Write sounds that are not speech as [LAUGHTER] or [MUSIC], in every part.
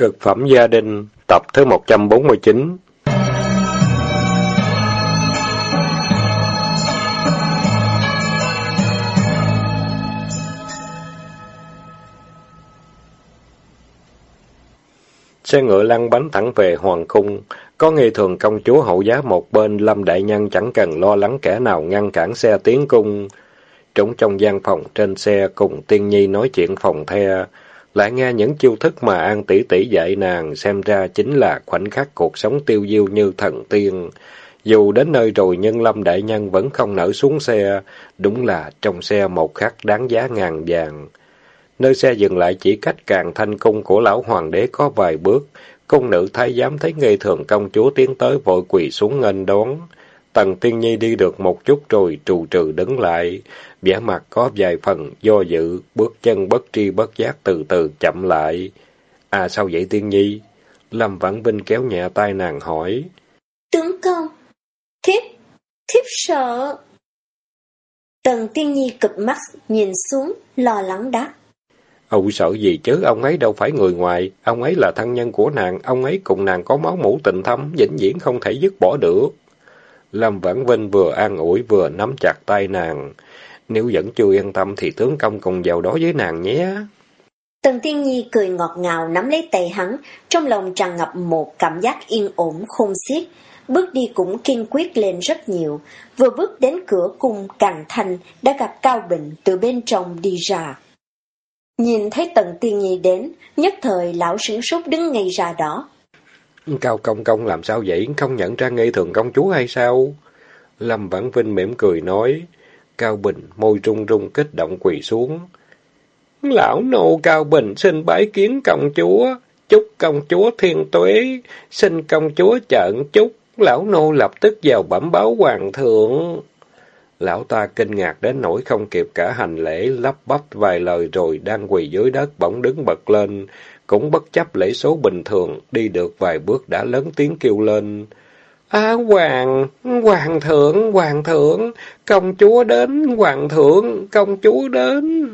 Cực phẩm gia đình, tập thứ 149 Xe ngựa lăn bánh thẳng về Hoàng Cung, có nghi thường công chúa hậu giá một bên, Lâm Đại Nhân chẳng cần lo lắng kẻ nào ngăn cản xe tiến cung. Trống trong gian phòng trên xe cùng Tiên Nhi nói chuyện phòng the, lại nghe những chiêu thức mà An tỷ tỷ dạy nàng, xem ra chính là khoảnh khắc cuộc sống tiêu diêu như thần tiên. Dù đến nơi rồi nhưng Lâm Đại Nhân vẫn không nở xuống xe, đúng là trong xe một khắc đáng giá ngàn vàng. Nơi xe dừng lại chỉ cách càng thanh cung của lão hoàng đế có vài bước, cung nữ thái giám thấy ngây thường công chúa tiến tới vội quỳ xuống nghênh đón. Tần Tiên Nhi đi được một chút rồi trù trừ đứng lại, vẻ mặt có vài phần do dự, bước chân bất tri bất giác từ từ chậm lại. À sao vậy Tiên Nhi? Lâm Vãn Vinh kéo nhẹ tay nàng hỏi. Tướng công, thiếp, thiếp sợ. Tần Tiên Nhi cực mắt nhìn xuống, lo lắng đáp. Âu sợ gì chứ, ông ấy đâu phải người ngoài, ông ấy là thân nhân của nàng, ông ấy cùng nàng có máu mủ tình thâm, vĩnh viễn không thể dứt bỏ được. Lâm Vãn Vinh vừa an ủi vừa nắm chặt tay nàng. Nếu vẫn chưa yên tâm thì tướng công cùng vào đó với nàng nhé. Tần Tiên Nhi cười ngọt ngào nắm lấy tay hắn, trong lòng tràn ngập một cảm giác yên ổn khôn xiết. Bước đi cũng kiên quyết lên rất nhiều, vừa bước đến cửa cung càng thành đã gặp Cao Bình từ bên trong đi ra. Nhìn thấy Tần Tiên Nhi đến, nhất thời lão sửng sốt đứng ngay ra đó. Cao công công làm sao vậy? Không nhận ra ngây thường công chúa hay sao? Lâm Vãn Vinh mỉm cười nói. Cao Bình môi rung rung kích động quỳ xuống. Lão nô Cao Bình xin bái kiến công chúa. Chúc công chúa thiên tuế. Xin công chúa chợn chúc. Lão nô lập tức vào bẩm báo hoàng thượng. Lão ta kinh ngạc đến nỗi không kịp cả hành lễ, lắp bắp vài lời rồi đang quỳ dưới đất bỗng đứng bật lên, cũng bất chấp lễ số bình thường, đi được vài bước đã lớn tiếng kêu lên. À, hoàng, hoàng thượng, hoàng thượng, công chúa đến, hoàng thượng, công chúa đến.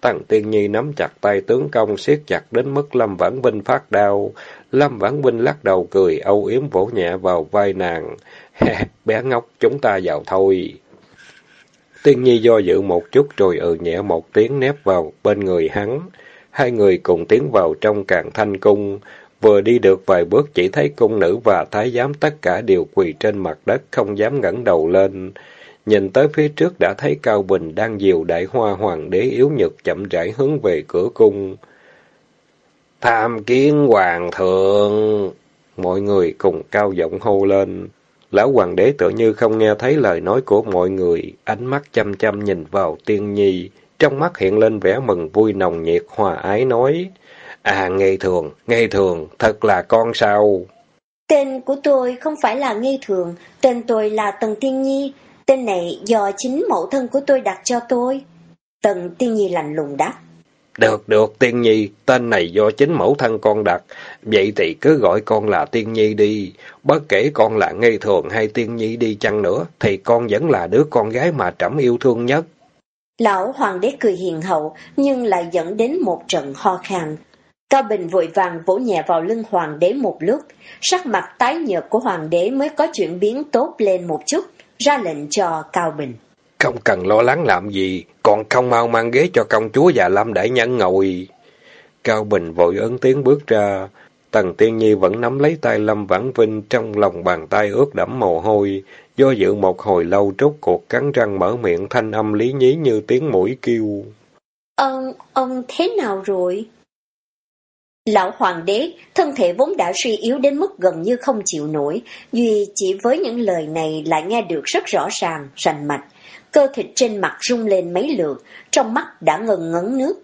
Tần Tiên Nhi nắm chặt tay tướng công siết chặt đến mức Lâm Vãn Vinh phát đau. Lâm Vãn Vinh lắc đầu cười, âu yếm vỗ nhẹ vào vai nàng. [LAUGHS] bé ngốc, chúng ta vào thôi. Tiên Nhi do dự một chút rồi ừ nhẹ một tiếng nép vào bên người hắn. Hai người cùng tiến vào trong càng thanh cung. Vừa đi được vài bước chỉ thấy cung nữ và thái giám tất cả đều quỳ trên mặt đất không dám ngẩng đầu lên. Nhìn tới phía trước đã thấy Cao Bình đang dìu đại hoa hoàng đế yếu nhược chậm rãi hướng về cửa cung. Tham kiến hoàng thượng! Mọi người cùng cao giọng hô lên. Lão hoàng đế tựa như không nghe thấy lời nói của mọi người, ánh mắt chăm chăm nhìn vào tiên nhi, trong mắt hiện lên vẻ mừng vui nồng nhiệt hòa ái nói. À, ngây thường, ngây thường, thật là con sao? Tên của tôi không phải là ngây thường, tên tôi là Tần Tiên Nhi, tên này do chính mẫu thân của tôi đặt cho tôi. Tần Tiên Nhi lạnh lùng đáp. Được, được, Tiên Nhi, tên này do chính mẫu thân con đặt, vậy thì cứ gọi con là Tiên Nhi đi. Bất kể con là ngây thường hay Tiên Nhi đi chăng nữa, thì con vẫn là đứa con gái mà trẫm yêu thương nhất. Lão hoàng đế cười hiền hậu, nhưng lại dẫn đến một trận ho khan. Cao Bình vội vàng vỗ nhẹ vào lưng hoàng đế một lúc, sắc mặt tái nhợt của hoàng đế mới có chuyển biến tốt lên một chút, ra lệnh cho Cao Bình. Không cần lo lắng làm gì, còn không mau mang ghế cho công chúa và Lâm Đại Nhân ngồi. Cao Bình vội ấn tiếng bước ra, Tần Tiên Nhi vẫn nắm lấy tay Lâm Vãn Vinh trong lòng bàn tay ướt đẫm mồ hôi, do dự một hồi lâu trốt cuộc cắn răng mở miệng thanh âm lý nhí như tiếng mũi kêu. Ông, ông thế nào rồi? Lão hoàng đế, thân thể vốn đã suy yếu đến mức gần như không chịu nổi, Duy chỉ với những lời này lại nghe được rất rõ ràng, rành mạch. Cơ thịt trên mặt rung lên mấy lượt, trong mắt đã ngần ngấn nước.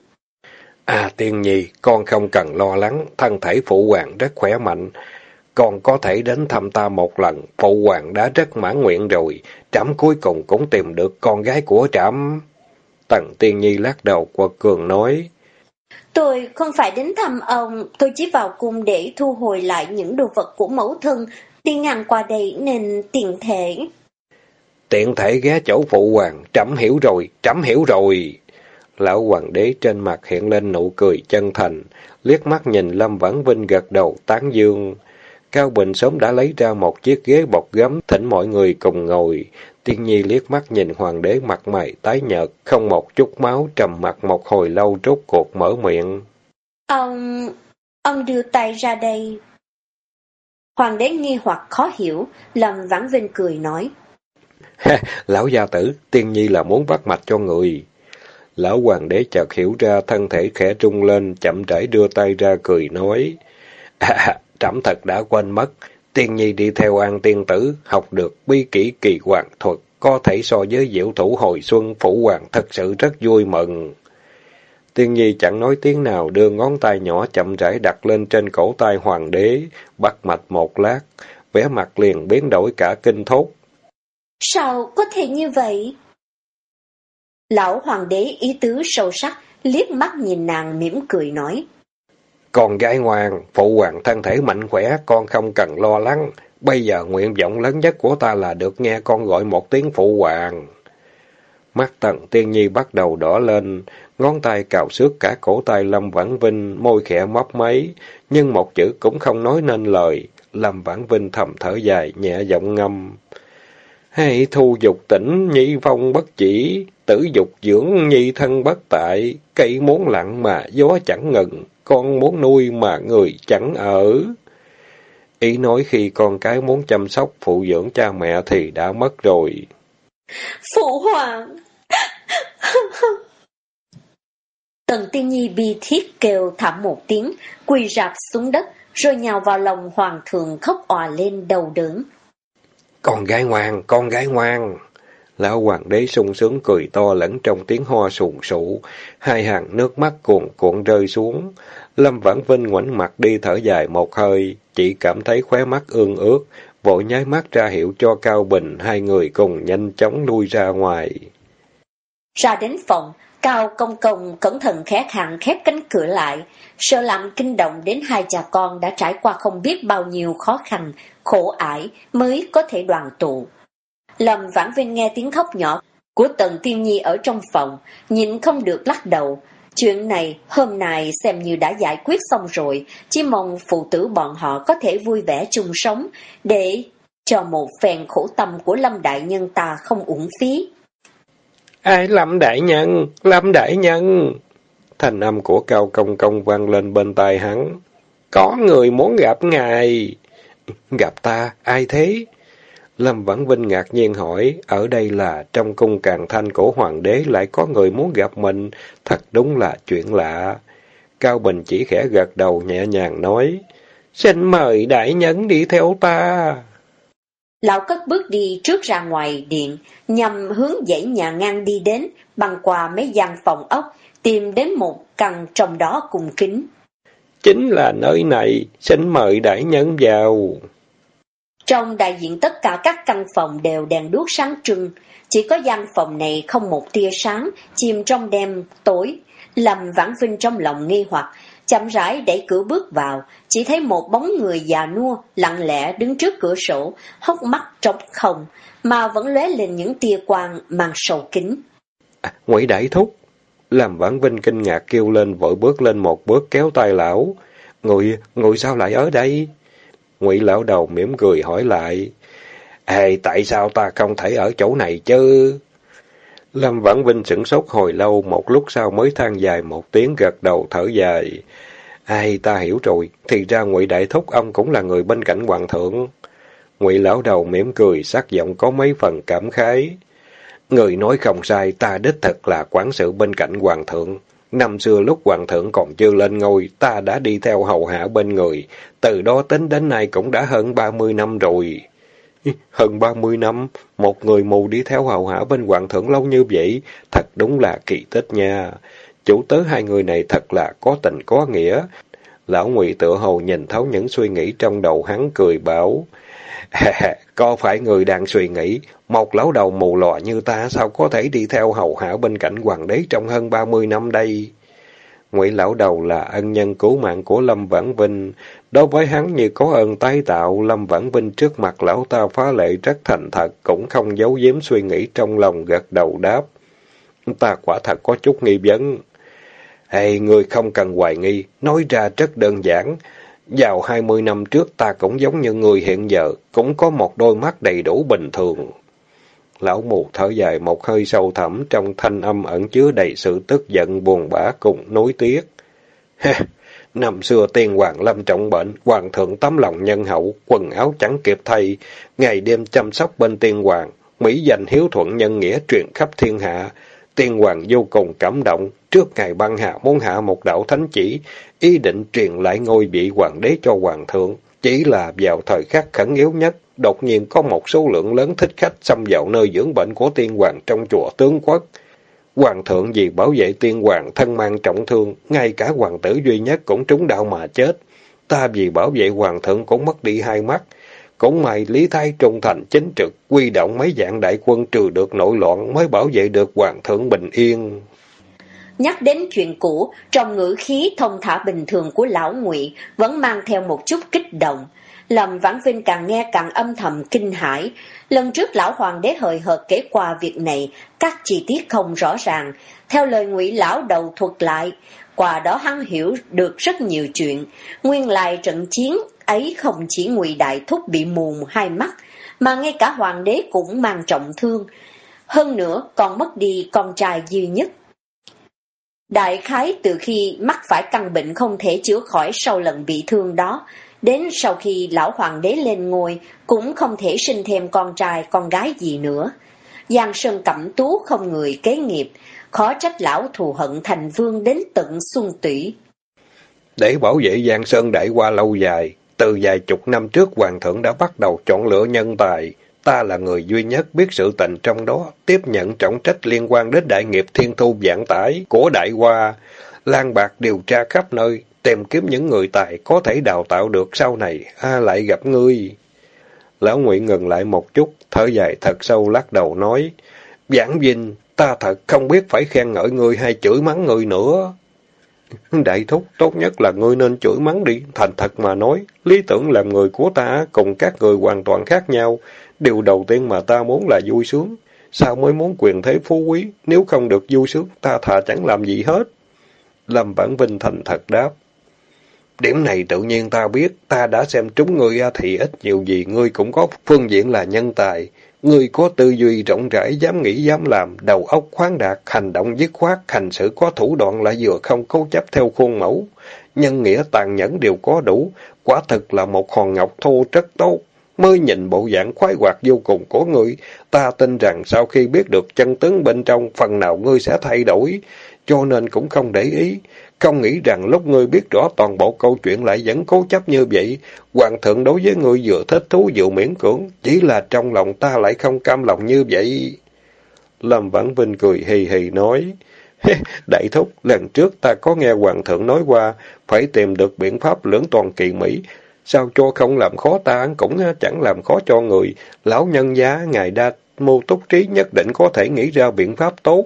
À tiên nhi, con không cần lo lắng, thân thể phụ hoàng rất khỏe mạnh. Con có thể đến thăm ta một lần, phụ hoàng đã rất mãn nguyện rồi, trẫm cuối cùng cũng tìm được con gái của trẫm. Tần tiên nhi lắc đầu qua cường nói. Tôi không phải đến thăm ông, tôi chỉ vào cung để thu hồi lại những đồ vật của mẫu thân, đi ngang qua đây nên tiện thể. Tiện thể ghé chỗ phụ hoàng, trẫm hiểu rồi, trẫm hiểu rồi. Lão hoàng đế trên mặt hiện lên nụ cười chân thành, liếc mắt nhìn Lâm Vãn Vinh gật đầu tán dương. Cao Bình sớm đã lấy ra một chiếc ghế bọc gấm, thỉnh mọi người cùng ngồi. Tiên Nhi liếc mắt nhìn hoàng đế mặt mày tái nhợt, không một chút máu, trầm mặt một hồi lâu rốt cuộc mở miệng. Ông... ông đưa tay ra đây. Hoàng đế nghi hoặc khó hiểu, Lâm Vãn Vinh cười nói. [LAUGHS] Lão gia tử, Tiên Nhi là muốn bắt mạch cho người. Lão hoàng đế chợt hiểu ra, thân thể khẽ trung lên, chậm rãi đưa tay ra cười nói. [LAUGHS] À, trẫm thật đã quên mất, tiên nhi đi theo an tiên tử, học được bi kỹ kỳ hoàng thuật, có thể so với diệu thủ hồi xuân phủ hoàng thật sự rất vui mừng. Tiên nhi chẳng nói tiếng nào, đưa ngón tay nhỏ chậm rãi đặt lên trên cổ tay hoàng đế, bắt mạch một lát, vẻ mặt liền biến đổi cả kinh thốt. Sao có thể như vậy? Lão hoàng đế ý tứ sâu sắc, liếc mắt nhìn nàng mỉm cười nói. Con gái ngoan, phụ hoàng thân thể mạnh khỏe, con không cần lo lắng. Bây giờ nguyện vọng lớn nhất của ta là được nghe con gọi một tiếng phụ hoàng. Mắt tần tiên nhi bắt đầu đỏ lên, ngón tay cào xước cả cổ tay Lâm Vãn Vinh, môi khẽ mấp máy, nhưng một chữ cũng không nói nên lời. Lâm Vãn Vinh thầm thở dài, nhẹ giọng ngâm. Hay thu dục tỉnh, nhi vong bất chỉ, tử dục dưỡng, nhi thân bất tại, cây muốn lặng mà gió chẳng ngừng, con muốn nuôi mà người chẳng ở. Ý nói khi con cái muốn chăm sóc phụ dưỡng cha mẹ thì đã mất rồi. Phụ hoàng! Tần Tiên Nhi bi thiết kêu thảm một tiếng, quỳ rạp xuống đất, rồi nhào vào lòng hoàng thượng khóc òa lên đầu đớn. Con gái ngoan, con gái ngoan! Lão hoàng đế sung sướng cười to lẫn trong tiếng ho sùng sụ, hai hàng nước mắt cuồn cuộn rơi xuống. Lâm Vãn Vinh ngoảnh mặt đi thở dài một hơi, chỉ cảm thấy khóe mắt ương ướt, vội nháy mắt ra hiệu cho Cao Bình, hai người cùng nhanh chóng lui ra ngoài. Ra đến phòng, Cao Công Công cẩn thận khẽ hẳn khép cánh cửa lại, sợ làm kinh động đến hai cha con đã trải qua không biết bao nhiêu khó khăn, khổ ải mới có thể đoàn tụ. Lâm Vãn Vinh nghe tiếng khóc nhỏ của Tần Tiên Nhi ở trong phòng, nhìn không được lắc đầu. Chuyện này hôm nay xem như đã giải quyết xong rồi, chỉ mong phụ tử bọn họ có thể vui vẻ chung sống, để cho một phen khổ tâm của Lâm Đại Nhân ta không uổng phí. Ai Lâm Đại Nhân? Lâm Đại Nhân! Thành âm của Cao Công Công vang lên bên tai hắn. Có người muốn gặp ngài. Gặp ta? Ai thế? Lâm Vãn Vinh ngạc nhiên hỏi, ở đây là trong cung càng thanh của hoàng đế lại có người muốn gặp mình, thật đúng là chuyện lạ. Cao Bình chỉ khẽ gật đầu nhẹ nhàng nói, xin mời đại nhân đi theo ta. Lão cất bước đi trước ra ngoài điện, nhằm hướng dãy nhà ngang đi đến, băng qua mấy gian phòng ốc, tìm đến một căn trong đó cùng kính. Chính là nơi này, xin mời đại nhân vào. Trong đại diện tất cả các căn phòng đều đèn đuốc sáng trưng, chỉ có gian phòng này không một tia sáng, chìm trong đêm tối, làm Vãn Vinh trong lòng nghi hoặc, chậm rãi đẩy cửa bước vào, chỉ thấy một bóng người già nua, lặng lẽ đứng trước cửa sổ, hốc mắt trống không, mà vẫn lóe lên những tia quang mang sầu kính. À, Ngụy Đại Thúc! Làm Vãn Vinh kinh ngạc kêu lên vội bước lên một bước kéo tay lão. Ngụy, Ngụy sao lại ở đây? Ngụy lão đầu mỉm cười hỏi lại. Ê, tại sao ta không thể ở chỗ này chứ? Lâm Vãn Vinh sửng sốt hồi lâu, một lúc sau mới than dài một tiếng gật đầu thở dài. Ai ta hiểu rồi, thì ra Ngụy Đại Thúc ông cũng là người bên cạnh hoàng thượng. Ngụy lão đầu mỉm cười, sắc giọng có mấy phần cảm khái. Người nói không sai, ta đích thật là quản sự bên cạnh hoàng thượng. Năm xưa lúc hoàng thượng còn chưa lên ngôi, ta đã đi theo hầu hạ bên người. Từ đó tính đến nay cũng đã hơn ba mươi năm rồi. [LAUGHS] Hơn ba mươi năm, một người mù đi theo hầu hạ bên hoàng thượng lâu như vậy, thật đúng là kỳ tích nha. Chủ tớ hai người này thật là có tình có nghĩa. Lão Ngụy tự hồ nhìn thấu những suy nghĩ trong đầu hắn cười bảo. [LAUGHS] có phải người đang suy nghĩ, một lão đầu mù lòa như ta sao có thể đi theo hầu hạ bên cạnh hoàng đế trong hơn ba mươi năm đây? Ngụy lão đầu là ân nhân cứu mạng của Lâm Vãn Vinh. Đối với hắn như có ơn tái tạo, Lâm Vãn Vinh trước mặt lão ta phá lệ rất thành thật, cũng không giấu giếm suy nghĩ trong lòng gật đầu đáp. Ta quả thật có chút nghi vấn. Hey, người không cần hoài nghi, nói ra rất đơn giản. Vào hai mươi năm trước ta cũng giống như người hiện giờ, cũng có một đôi mắt đầy đủ bình thường. Lão mù thở dài một hơi sâu thẳm trong thanh âm ẩn chứa đầy sự tức giận buồn bã cùng nối tiếc. Năm xưa tiên hoàng lâm trọng bệnh, hoàng thượng tấm lòng nhân hậu, quần áo chẳng kịp thay, ngày đêm chăm sóc bên tiên hoàng, mỹ danh hiếu thuận nhân nghĩa truyền khắp thiên hạ. Tiên hoàng vô cùng cảm động, trước ngày băng hạ muốn hạ một đạo thánh chỉ, ý định truyền lại ngôi vị hoàng đế cho hoàng thượng. Chỉ là vào thời khắc khẩn yếu nhất, đột nhiên có một số lượng lớn thích khách xâm vào nơi dưỡng bệnh của tiên hoàng trong chùa tướng quốc. Hoàng thượng vì bảo vệ tiên hoàng thân mang trọng thương, ngay cả hoàng tử duy nhất cũng trúng đạo mà chết. Ta vì bảo vệ hoàng thượng cũng mất đi hai mắt. Cũng may Lý Thái trung thành chính trực, quy động mấy dạng đại quân trừ được nội loạn mới bảo vệ được hoàng thượng bình yên. Nhắc đến chuyện cũ, trong ngữ khí thông thả bình thường của lão ngụy vẫn mang theo một chút kích động. Lâm Vãn Vinh càng nghe càng âm thầm kinh hãi. Lần trước lão hoàng đế hời hợt kể qua việc này, các chi tiết không rõ ràng. Theo lời ngụy lão đầu thuật lại, qua đó hắn hiểu được rất nhiều chuyện. Nguyên lại trận chiến ấy không chỉ ngụy đại thúc bị mù hai mắt, mà ngay cả hoàng đế cũng mang trọng thương. Hơn nữa còn mất đi con trai duy nhất. Đại khái từ khi mắc phải căn bệnh không thể chữa khỏi sau lần bị thương đó, Đến sau khi lão hoàng đế lên ngôi, cũng không thể sinh thêm con trai, con gái gì nữa. Giang Sơn Cẩm Tú không người kế nghiệp, khó trách lão thù hận thành vương đến tận xuân tủy. Để bảo vệ Giang Sơn đại qua lâu dài, từ vài chục năm trước Hoàng thượng đã bắt đầu chọn lựa nhân tài. Ta là người duy nhất biết sự tình trong đó, tiếp nhận trọng trách liên quan đến đại nghiệp thiên thu vạn tải của đại hoa. Lan bạc điều tra khắp nơi, tìm kiếm những người tài có thể đào tạo được sau này, a lại gặp ngươi. Lão nguyễn ngừng lại một chút, thở dài thật sâu lắc đầu nói, Giảng Vinh, ta thật không biết phải khen ngợi ngươi hay chửi mắng ngươi nữa. Đại thúc, tốt nhất là ngươi nên chửi mắng đi, thành thật mà nói, lý tưởng làm người của ta cùng các người hoàn toàn khác nhau, điều đầu tiên mà ta muốn là vui sướng. Sao mới muốn quyền thế phú quý, nếu không được vui sướng, ta thà chẳng làm gì hết. Lâm Bản Vinh thành thật đáp. Điểm này tự nhiên ta biết, ta đã xem trúng ngươi thì ít nhiều gì ngươi cũng có phương diện là nhân tài người có tư duy rộng rãi, dám nghĩ dám làm, đầu óc khoáng đạt, hành động dứt khoát, hành xử có thủ đoạn lại vừa không cố chấp theo khuôn mẫu. Nhân nghĩa tàn nhẫn đều có đủ, quả thực là một hòn ngọc thô rất tốt. Mới nhìn bộ dạng khoái hoạt vô cùng của ngươi, ta tin rằng sau khi biết được chân tướng bên trong, phần nào ngươi sẽ thay đổi, cho nên cũng không để ý. Không nghĩ rằng lúc ngươi biết rõ toàn bộ câu chuyện lại vẫn cố chấp như vậy. Hoàng thượng đối với ngươi vừa thích thú vừa miễn cưỡng, chỉ là trong lòng ta lại không cam lòng như vậy. Lâm Vãn Vinh cười hì hì nói, Đại thúc, lần trước ta có nghe Hoàng thượng nói qua, phải tìm được biện pháp lưỡng toàn kỳ Mỹ. Sao cho không làm khó ta, cũng chẳng làm khó cho người. Lão nhân giá, ngài đa mưu túc trí nhất định có thể nghĩ ra biện pháp tốt.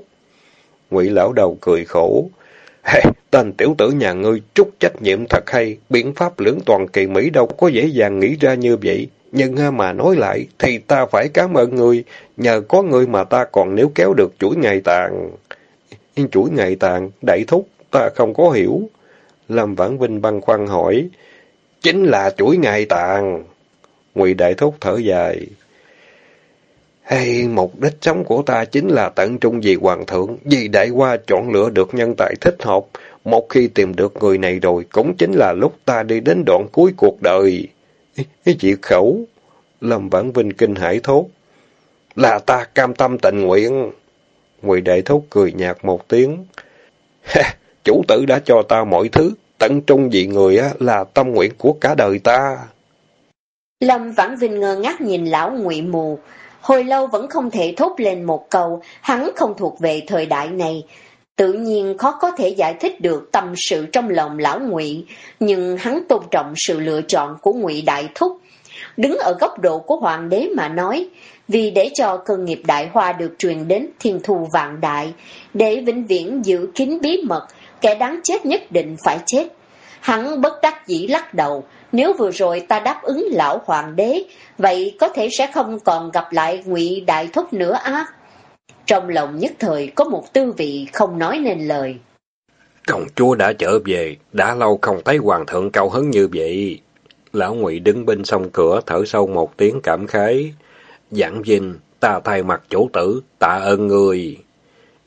Ngụy lão đầu cười khổ. Hey, tên tiểu tử nhà ngươi chút trách nhiệm thật hay, biện pháp lưỡng toàn kỳ Mỹ đâu có dễ dàng nghĩ ra như vậy. Nhưng mà nói lại, thì ta phải cảm ơn ngươi, nhờ có ngươi mà ta còn nếu kéo được chuỗi ngày tàn. Chuỗi ngày tàn, đại thúc, ta không có hiểu. Lâm Vãn Vinh băn khoăn hỏi, chính là chuỗi ngày tàn. Ngụy Đại Thúc thở dài. Hay mục đích sống của ta chính là tận trung vì hoàng thượng, vì đại qua chọn lựa được nhân tài thích hợp. Một khi tìm được người này rồi, cũng chính là lúc ta đi đến đoạn cuối cuộc đời. Chị khẩu, Lâm Vãn Vinh kinh hải thốt. Là ta cam tâm tình nguyện. Ngụy Đại Thúc cười nhạt một tiếng. Chủ tử đã cho ta mọi thứ, tận trung vì người á, là tâm nguyện của cả đời ta. Lâm Vãn Vinh ngơ ngác nhìn lão ngụy mù, Hồi lâu vẫn không thể thốt lên một câu, hắn không thuộc về thời đại này. Tự nhiên khó có thể giải thích được tâm sự trong lòng lão ngụy, nhưng hắn tôn trọng sự lựa chọn của ngụy Đại Thúc. Đứng ở góc độ của hoàng đế mà nói, vì để cho cơ nghiệp đại hoa được truyền đến thiên thu vạn đại, để vĩnh viễn giữ kín bí mật, kẻ đáng chết nhất định phải chết. Hắn bất đắc dĩ lắc đầu, nếu vừa rồi ta đáp ứng lão hoàng đế, vậy có thể sẽ không còn gặp lại ngụy đại thúc nữa á. trong lòng nhất thời có một tư vị không nói nên lời. Công chúa đã trở về, đã lâu không thấy hoàng thượng cao hứng như vậy. Lão Ngụy đứng bên sông cửa thở sâu một tiếng cảm khái. Giảng dinh ta thay mặt chủ tử, tạ ơn người.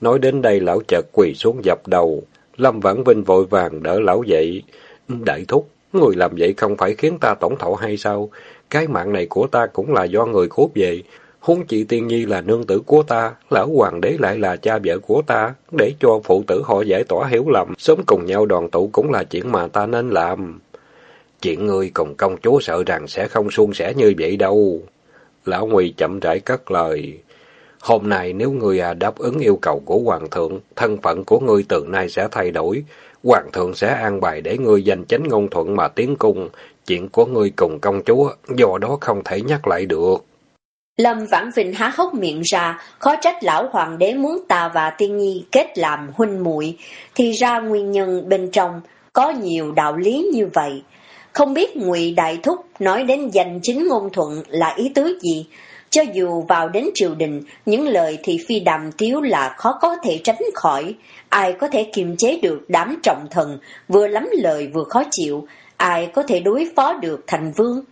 Nói đến đây lão chợt quỳ xuống dập đầu. Lâm Vãn Vinh vội vàng đỡ lão dậy. Đại thúc, người làm vậy không phải khiến ta tổn thọ hay sao? Cái mạng này của ta cũng là do người cốt về. Huống chị Tiên Nhi là nương tử của ta, lão hoàng đế lại là cha vợ của ta, để cho phụ tử họ giải tỏa hiểu lầm, sớm cùng nhau đoàn tụ cũng là chuyện mà ta nên làm. Chuyện ngươi cùng công chúa sợ rằng sẽ không suôn sẻ như vậy đâu. Lão Nguy chậm rãi cất lời. Hôm nay nếu ngươi à đáp ứng yêu cầu của Hoàng thượng, thân phận của ngươi từ nay sẽ thay đổi. Hoàng thượng sẽ an bài để ngươi giành chánh ngôn thuận mà tiến cung. Chuyện của ngươi cùng công chúa, do đó không thể nhắc lại được. Lâm Vãn Vinh há hốc miệng ra, khó trách lão hoàng đế muốn ta và tiên nhi kết làm huynh muội thì ra nguyên nhân bên trong có nhiều đạo lý như vậy. Không biết ngụy Đại Thúc nói đến danh chính ngôn thuận là ý tứ gì? Cho dù vào đến triều đình, những lời thị phi đàm tiếu là khó có thể tránh khỏi. Ai có thể kiềm chế được đám trọng thần, vừa lắm lời vừa khó chịu, ai có thể đối phó được thành vương?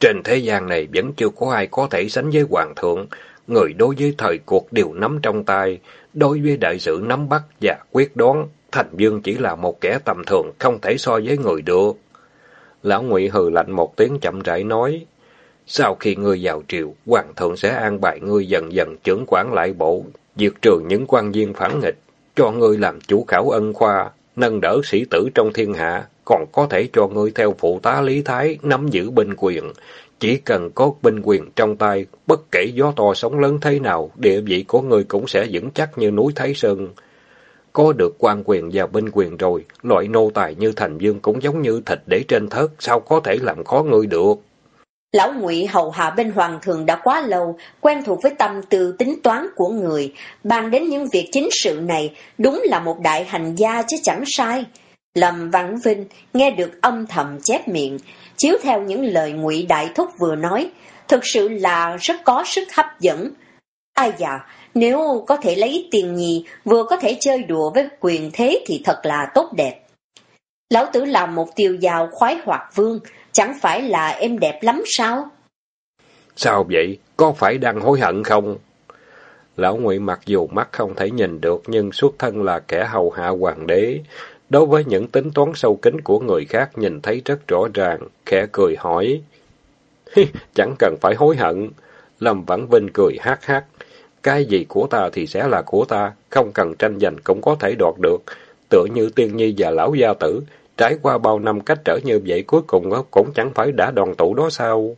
Trên thế gian này vẫn chưa có ai có thể sánh với hoàng thượng. Người đối với thời cuộc đều nắm trong tay, đối với đại sự nắm bắt và quyết đoán. Thành vương chỉ là một kẻ tầm thường, không thể so với người được. Lão Ngụy hừ lạnh một tiếng chậm rãi nói, sau khi ngươi vào triều, hoàng thượng sẽ an bài ngươi dần dần trưởng quản lại bộ, diệt trừ những quan viên phản nghịch, cho ngươi làm chủ khảo ân khoa, nâng đỡ sĩ tử trong thiên hạ, còn có thể cho ngươi theo phụ tá Lý Thái nắm giữ binh quyền. Chỉ cần có binh quyền trong tay, bất kể gió to sóng lớn thế nào, địa vị của ngươi cũng sẽ vững chắc như núi Thái Sơn. Có được quan quyền và binh quyền rồi, loại nô tài như Thành Dương cũng giống như thịt để trên thớt, sao có thể làm khó ngươi được? Lão Ngụy hầu hạ bên hoàng thượng đã quá lâu, quen thuộc với tâm tư tính toán của người, bàn đến những việc chính sự này, đúng là một đại hành gia chứ chẳng sai. Lâm Văn Vinh nghe được âm thầm chép miệng, chiếu theo những lời Ngụy Đại Thúc vừa nói, thực sự là rất có sức hấp dẫn. Ai dạ, nếu có thể lấy tiền nhì, vừa có thể chơi đùa với quyền thế thì thật là tốt đẹp. Lão tử làm một tiêu giàu khoái hoạt vương, chẳng phải là em đẹp lắm sao? Sao vậy? Có phải đang hối hận không? Lão Ngụy mặc dù mắt không thể nhìn được nhưng xuất thân là kẻ hầu hạ hoàng đế. Đối với những tính toán sâu kín của người khác nhìn thấy rất rõ ràng, khẽ cười hỏi. Chẳng cần phải hối hận. Lâm Vãn Vinh cười hát hát. Cái gì của ta thì sẽ là của ta, không cần tranh giành cũng có thể đoạt được. Tựa như tiên nhi và lão gia tử, trải qua bao năm cách trở như vậy cuối cùng cũng chẳng phải đã đoàn tụ đó sao?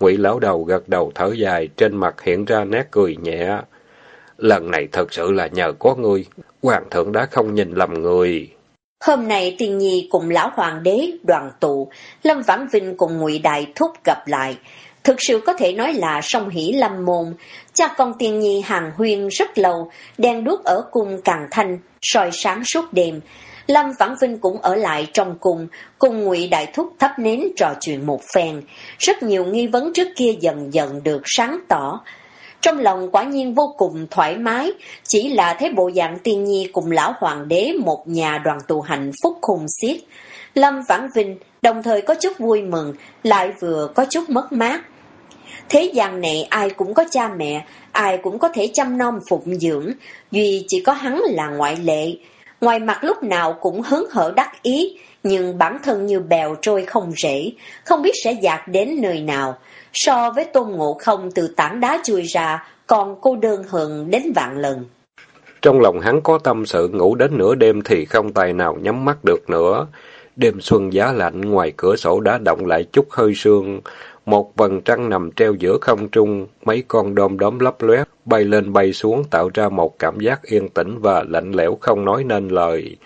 Ngụy lão đầu gật đầu thở dài, trên mặt hiện ra nét cười nhẹ. Lần này thật sự là nhờ có ngươi, hoàng thượng đã không nhìn lầm người. Hôm nay tiên nhi cùng lão hoàng đế đoàn tụ, Lâm Vãn Vinh cùng Ngụy Đại Thúc gặp lại. Thực sự có thể nói là song hỷ lâm môn, cha con tiên nhi hàng huyên rất lâu, đen đuốc ở cung càng thanh, soi sáng suốt đêm. Lâm Vãn Vinh cũng ở lại trong cùng, cùng Ngụy Đại Thúc thắp nến trò chuyện một phen. Rất nhiều nghi vấn trước kia dần dần được sáng tỏ. Trong lòng quả nhiên vô cùng thoải mái, chỉ là thấy bộ dạng tiên nhi cùng lão hoàng đế một nhà đoàn tụ hạnh phúc khùng xiết. Lâm Vãn Vinh đồng thời có chút vui mừng, lại vừa có chút mất mát. Thế gian này ai cũng có cha mẹ, ai cũng có thể chăm nom phụng dưỡng, duy chỉ có hắn là ngoại lệ. Ngoài mặt lúc nào cũng hớn hở đắc ý, nhưng bản thân như bèo trôi không rễ, không biết sẽ dạt đến nơi nào. So với tôn ngộ không từ tảng đá chui ra, còn cô đơn hơn đến vạn lần. Trong lòng hắn có tâm sự ngủ đến nửa đêm thì không tài nào nhắm mắt được nữa. Đêm xuân giá lạnh ngoài cửa sổ đã động lại chút hơi sương. Một vầng trăng nằm treo giữa không trung, mấy con đom đóm lấp lóe bay lên bay xuống tạo ra một cảm giác yên tĩnh và lạnh lẽo không nói nên lời.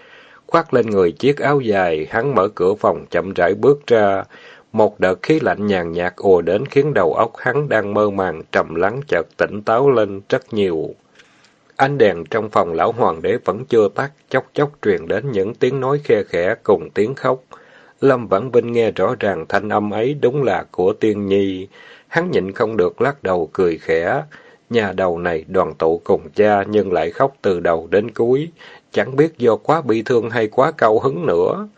Khoác lên người chiếc áo dài, hắn mở cửa phòng chậm rãi bước ra. Một đợt khí lạnh nhàn nhạt ùa đến khiến đầu óc hắn đang mơ màng trầm lắng chợt tỉnh táo lên rất nhiều. Ánh đèn trong phòng lão hoàng đế vẫn chưa tắt, chốc chốc truyền đến những tiếng nói khe khẽ cùng tiếng khóc. Lâm Vãn Vinh nghe rõ ràng thanh âm ấy đúng là của tiên nhi. Hắn nhịn không được lắc đầu cười khẽ. Nhà đầu này đoàn tụ cùng cha nhưng lại khóc từ đầu đến cuối, chẳng biết do quá bị thương hay quá cao hứng nữa.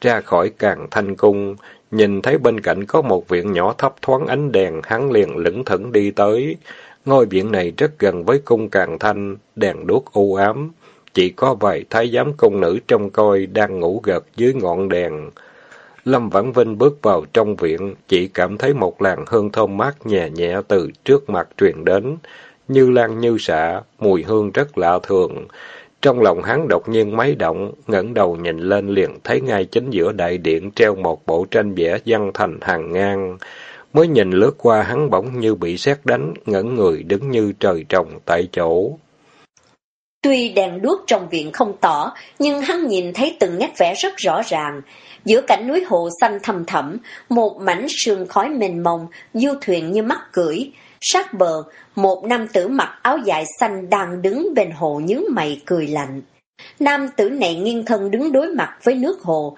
Ra khỏi càng thanh cung, nhìn thấy bên cạnh có một viện nhỏ thấp thoáng ánh đèn, hắn liền lững thững đi tới. Ngôi viện này rất gần với cung càng thanh, đèn đuốc u ám, chỉ có vài thái giám công nữ trông coi đang ngủ gật dưới ngọn đèn. Lâm Vãn Vinh bước vào trong viện, chỉ cảm thấy một làn hương thơm mát nhẹ nhẹ từ trước mặt truyền đến, như lan như xạ, mùi hương rất lạ thường. Trong lòng hắn đột nhiên máy động, ngẩng đầu nhìn lên liền thấy ngay chính giữa đại điện treo một bộ tranh vẽ văn thành hàng ngang. Mới nhìn lướt qua hắn bỗng như bị sét đánh, ngẩn người đứng như trời trồng tại chỗ. Tuy đèn đuốc trong viện không tỏ, nhưng hắn nhìn thấy từng nét vẽ rất rõ ràng. Giữa cảnh núi hồ xanh thầm thẳm, một mảnh sương khói mềm mông, du thuyền như mắt cưỡi. Sát bờ, một nam tử mặc áo dài xanh đang đứng bên hồ nhướng mày cười lạnh. Nam tử này nghiêng thân đứng đối mặt với nước hồ.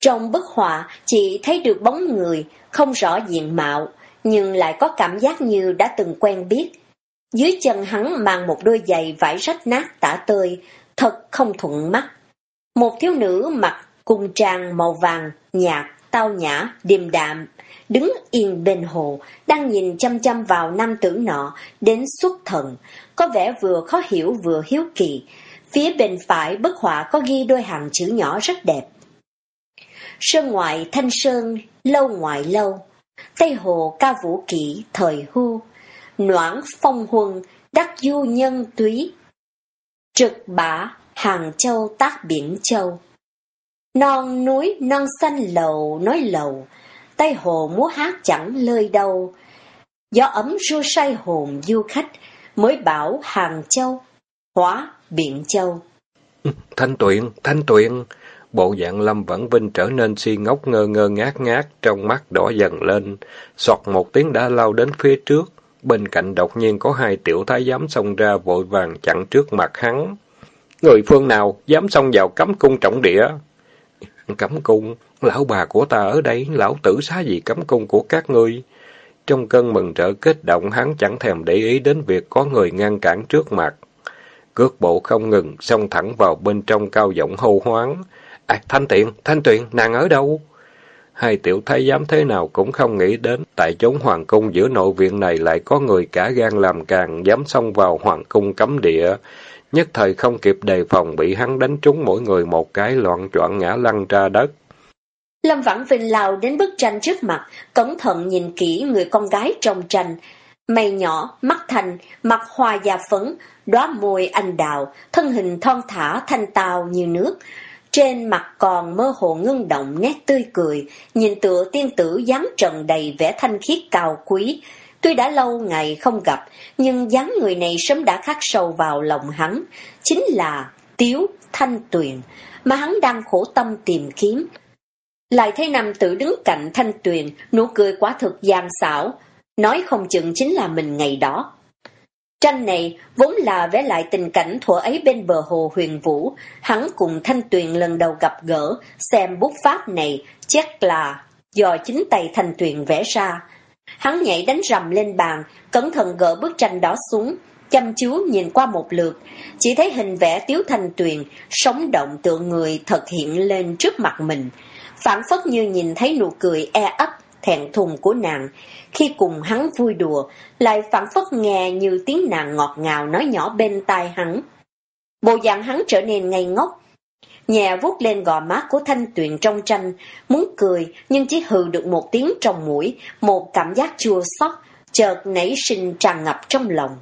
Trong bức họa chỉ thấy được bóng người, không rõ diện mạo, nhưng lại có cảm giác như đã từng quen biết. Dưới chân hắn mang một đôi giày vải rách nát tả tơi, thật không thuận mắt. Một thiếu nữ mặc cung trang màu vàng, nhạt, tao nhã, điềm đạm, đứng yên bên hồ, đang nhìn chăm chăm vào nam tử nọ, đến xuất thần, có vẻ vừa khó hiểu vừa hiếu kỳ. Phía bên phải bức họa có ghi đôi hàng chữ nhỏ rất đẹp. Sơn ngoại thanh sơn, lâu ngoại lâu, Tây hồ ca vũ kỷ thời hưu, noãn phong huân, đắc du nhân túy. Trực bả, Hàng Châu tác biển Châu. Non núi non xanh lầu nói lầu, tay hồ múa hát chẳng lơi đâu. Gió ấm ru say hồn du khách, mới bảo Hàng Châu, hóa biển Châu. Ừ, thanh tuyện, thanh tuyện, Bộ dạng Lâm vẫn Vinh trở nên si ngốc ngơ ngơ ngát ngát, trong mắt đỏ dần lên. Soạt một tiếng đã lao đến phía trước. Bên cạnh đột nhiên có hai tiểu thái giám xông ra vội vàng chặn trước mặt hắn. Người phương nào dám xông vào cấm cung trọng địa? Cấm cung, lão bà của ta ở đây, lão tử xá gì cấm cung của các ngươi? Trong cơn mừng trở kích động hắn chẳng thèm để ý đến việc có người ngăn cản trước mặt. Cước bộ không ngừng, xông thẳng vào bên trong cao giọng hô hoáng. À, Thanh Tiện, Thanh Tuyền, nàng ở đâu? Hai tiểu thái giám thế nào cũng không nghĩ đến, tại chốn hoàng cung giữa nội viện này lại có người cả gan làm càng, dám xông vào hoàng cung cấm địa. Nhất thời không kịp đề phòng bị hắn đánh trúng mỗi người một cái loạn choạng ngã lăn ra đất. Lâm Vãn Vinh lao đến bức tranh trước mặt, cẩn thận nhìn kỹ người con gái trong tranh. Mày nhỏ, mắt thành, mặt hoa da phấn, đóa môi anh đào, thân hình thon thả thanh tao như nước, trên mặt còn mơ hồ ngưng động nét tươi cười, nhìn tựa tiên tử dáng trần đầy vẻ thanh khiết cao quý. Tuy đã lâu ngày không gặp, nhưng dáng người này sớm đã khắc sâu vào lòng hắn. Chính là Tiếu Thanh Tuyền, mà hắn đang khổ tâm tìm kiếm. Lại thấy nam tử đứng cạnh Thanh Tuyền, nụ cười quá thực gian xảo, nói không chừng chính là mình ngày đó. Tranh này vốn là vẽ lại tình cảnh thuở ấy bên bờ hồ huyền vũ, hắn cùng Thanh Tuyền lần đầu gặp gỡ, xem bút pháp này chắc là do chính tay Thanh Tuyền vẽ ra. Hắn nhảy đánh rầm lên bàn, cẩn thận gỡ bức tranh đó xuống, chăm chú nhìn qua một lượt, chỉ thấy hình vẽ Tiếu Thanh Tuyền, sống động tượng người thật hiện lên trước mặt mình, phản phất như nhìn thấy nụ cười e ấp thẹn thùng của nàng, khi cùng hắn vui đùa, lại phản phất nghe như tiếng nàng ngọt ngào nói nhỏ bên tai hắn. Bộ dạng hắn trở nên ngây ngốc, nhà vuốt lên gò má của thanh tuyền trong tranh, muốn cười nhưng chỉ hừ được một tiếng trong mũi, một cảm giác chua xót chợt nảy sinh tràn ngập trong lòng.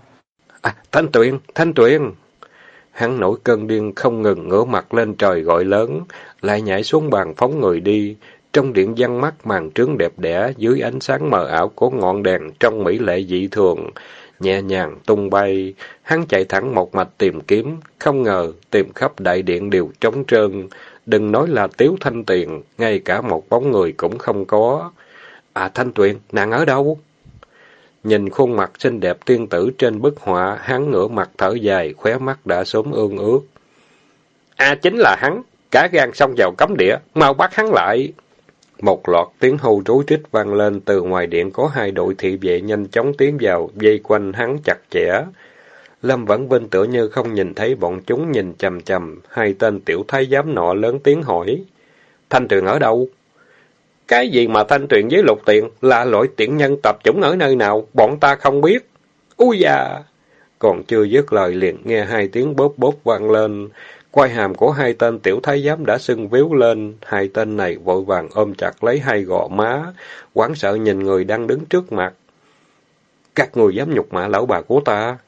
À, thanh tuyền, thanh tuyền! Hắn nổi cơn điên không ngừng ngửa mặt lên trời gọi lớn, lại nhảy xuống bàn phóng người đi, trong điện văn mắt màn trướng đẹp đẽ dưới ánh sáng mờ ảo của ngọn đèn trong mỹ lệ dị thường, nhẹ nhàng tung bay, hắn chạy thẳng một mạch tìm kiếm, không ngờ tìm khắp đại điện đều trống trơn, đừng nói là tiếu thanh tiền, ngay cả một bóng người cũng không có. À Thanh Tuyền, nàng ở đâu? Nhìn khuôn mặt xinh đẹp tiên tử trên bức họa, hắn ngửa mặt thở dài, khóe mắt đã sớm ương ướt. À chính là hắn, cả gan xông vào cấm địa, mau bắt hắn lại. Một loạt tiếng hô rối rít vang lên từ ngoài điện có hai đội thị vệ nhanh chóng tiến vào, dây quanh hắn chặt chẽ. Lâm Vãn Vinh tựa như không nhìn thấy bọn chúng nhìn chầm chầm, hai tên tiểu thái giám nọ lớn tiếng hỏi. Thanh Tuyền ở đâu? Cái gì mà Thanh Tuyền với Lục Tiện là loại tiện nhân tập chúng ở nơi nào, bọn ta không biết. Úi da! Còn chưa dứt lời liền nghe hai tiếng bóp bóp vang lên. Quai hàm của hai tên tiểu thái giám đã sưng víu lên, hai tên này vội vàng ôm chặt lấy hai gò má, quán sợ nhìn người đang đứng trước mặt. Các người dám nhục mạ lão bà của ta.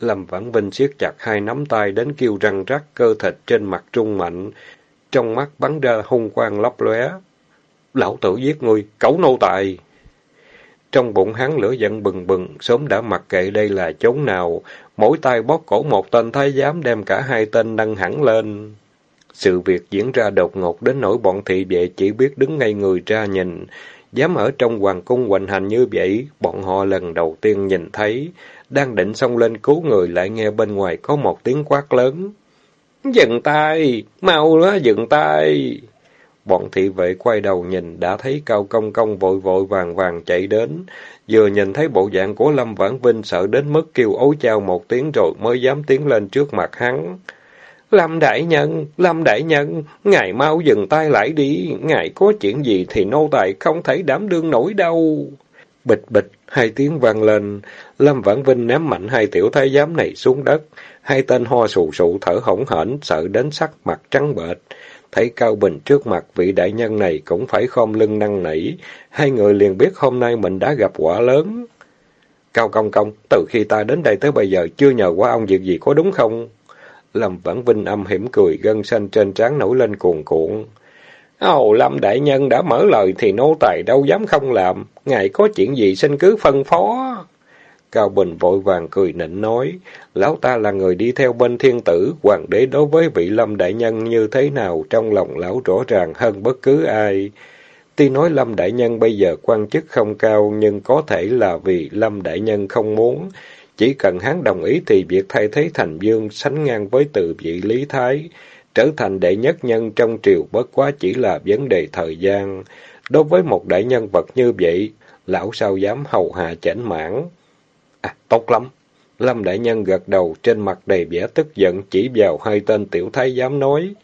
Lâm Vãn Vinh siết chặt hai nắm tay đến kêu răng rắc cơ thịt trên mặt trung mạnh, trong mắt bắn ra hung quang lấp lóe. Lão tử giết ngươi, cẩu nô tài! Trong bụng hắn lửa giận bừng bừng, sớm đã mặc kệ đây là chốn nào, mỗi tay bóp cổ một tên thái giám đem cả hai tên nâng hẳn lên. Sự việc diễn ra đột ngột đến nỗi bọn thị vệ chỉ biết đứng ngay người ra nhìn, dám ở trong hoàng cung hoành hành như vậy, bọn họ lần đầu tiên nhìn thấy, đang định xông lên cứu người lại nghe bên ngoài có một tiếng quát lớn. Dừng tay! Mau đó, dừng tay! Bọn thị vệ quay đầu nhìn, đã thấy Cao Công Công vội vội vàng vàng chạy đến. Vừa nhìn thấy bộ dạng của Lâm Vãn Vinh sợ đến mức kêu ấu chao một tiếng rồi mới dám tiến lên trước mặt hắn. Lâm Đại Nhân, Lâm Đại Nhân, ngài mau dừng tay lại đi, ngài có chuyện gì thì nô tài không thể đảm đương nổi đâu. Bịch bịch, hai tiếng vang lên, Lâm Vãn Vinh ném mạnh hai tiểu thái giám này xuống đất, hai tên ho sù sụ thở hổn hển, sợ đến sắc mặt trắng bệch. Thấy Cao Bình trước mặt vị đại nhân này cũng phải khom lưng năn nỉ, hai người liền biết hôm nay mình đã gặp quả lớn. Cao Công Công, từ khi ta đến đây tới bây giờ chưa nhờ qua ông việc gì có đúng không? Lâm Vãn Vinh âm hiểm cười, gân xanh trên trán nổi lên cuồn cuộn. Ồ, Lâm Đại Nhân đã mở lời thì nô tài đâu dám không làm, ngài có chuyện gì xin cứ phân phó. Cao Bình vội vàng cười nịnh nói, lão ta là người đi theo bên thiên tử, hoàng đế đối với vị Lâm Đại Nhân như thế nào trong lòng lão rõ ràng hơn bất cứ ai. Tuy nói Lâm Đại Nhân bây giờ quan chức không cao, nhưng có thể là vì Lâm Đại Nhân không muốn. Chỉ cần hắn đồng ý thì việc thay thế thành dương sánh ngang với từ vị Lý Thái, trở thành đệ nhất nhân trong triều bất quá chỉ là vấn đề thời gian. Đối với một đại nhân vật như vậy, lão sao dám hầu hạ chảnh mãn. À, tốt lắm. Lâm Đại Nhân gật đầu trên mặt đầy vẻ tức giận chỉ vào hai tên tiểu thái dám nói.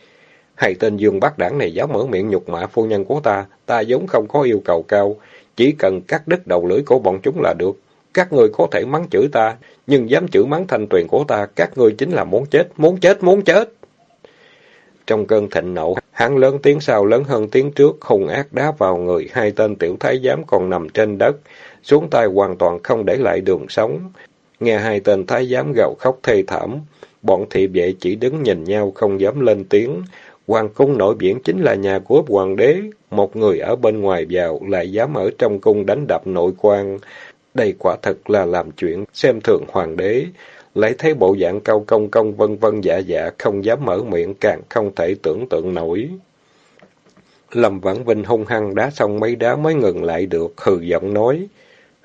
Hai tên dương bác đảng này dám mở miệng nhục mạ phu nhân của ta, ta giống không có yêu cầu cao, chỉ cần cắt đứt đầu lưỡi của bọn chúng là được. Các người có thể mắng chửi ta, nhưng dám chửi mắng thanh tuyền của ta, các người chính là muốn chết, muốn chết, muốn chết. Trong cơn thịnh nộ, hắn lớn tiếng sau lớn hơn tiếng trước, hung ác đá vào người hai tên tiểu thái giám còn nằm trên đất, xuống tay hoàn toàn không để lại đường sống. Nghe hai tên thái giám gào khóc thê thảm, bọn thị vệ chỉ đứng nhìn nhau không dám lên tiếng. Hoàng cung nội biển chính là nhà của hoàng đế, một người ở bên ngoài vào lại dám ở trong cung đánh đập nội quan. Đây quả thật là làm chuyện xem thường hoàng đế, lại thấy bộ dạng cao công công vân vân dạ dạ không dám mở miệng càng không thể tưởng tượng nổi. Lâm Vãn Vinh hung hăng đá xong mấy đá mới ngừng lại được, hừ giọng nói.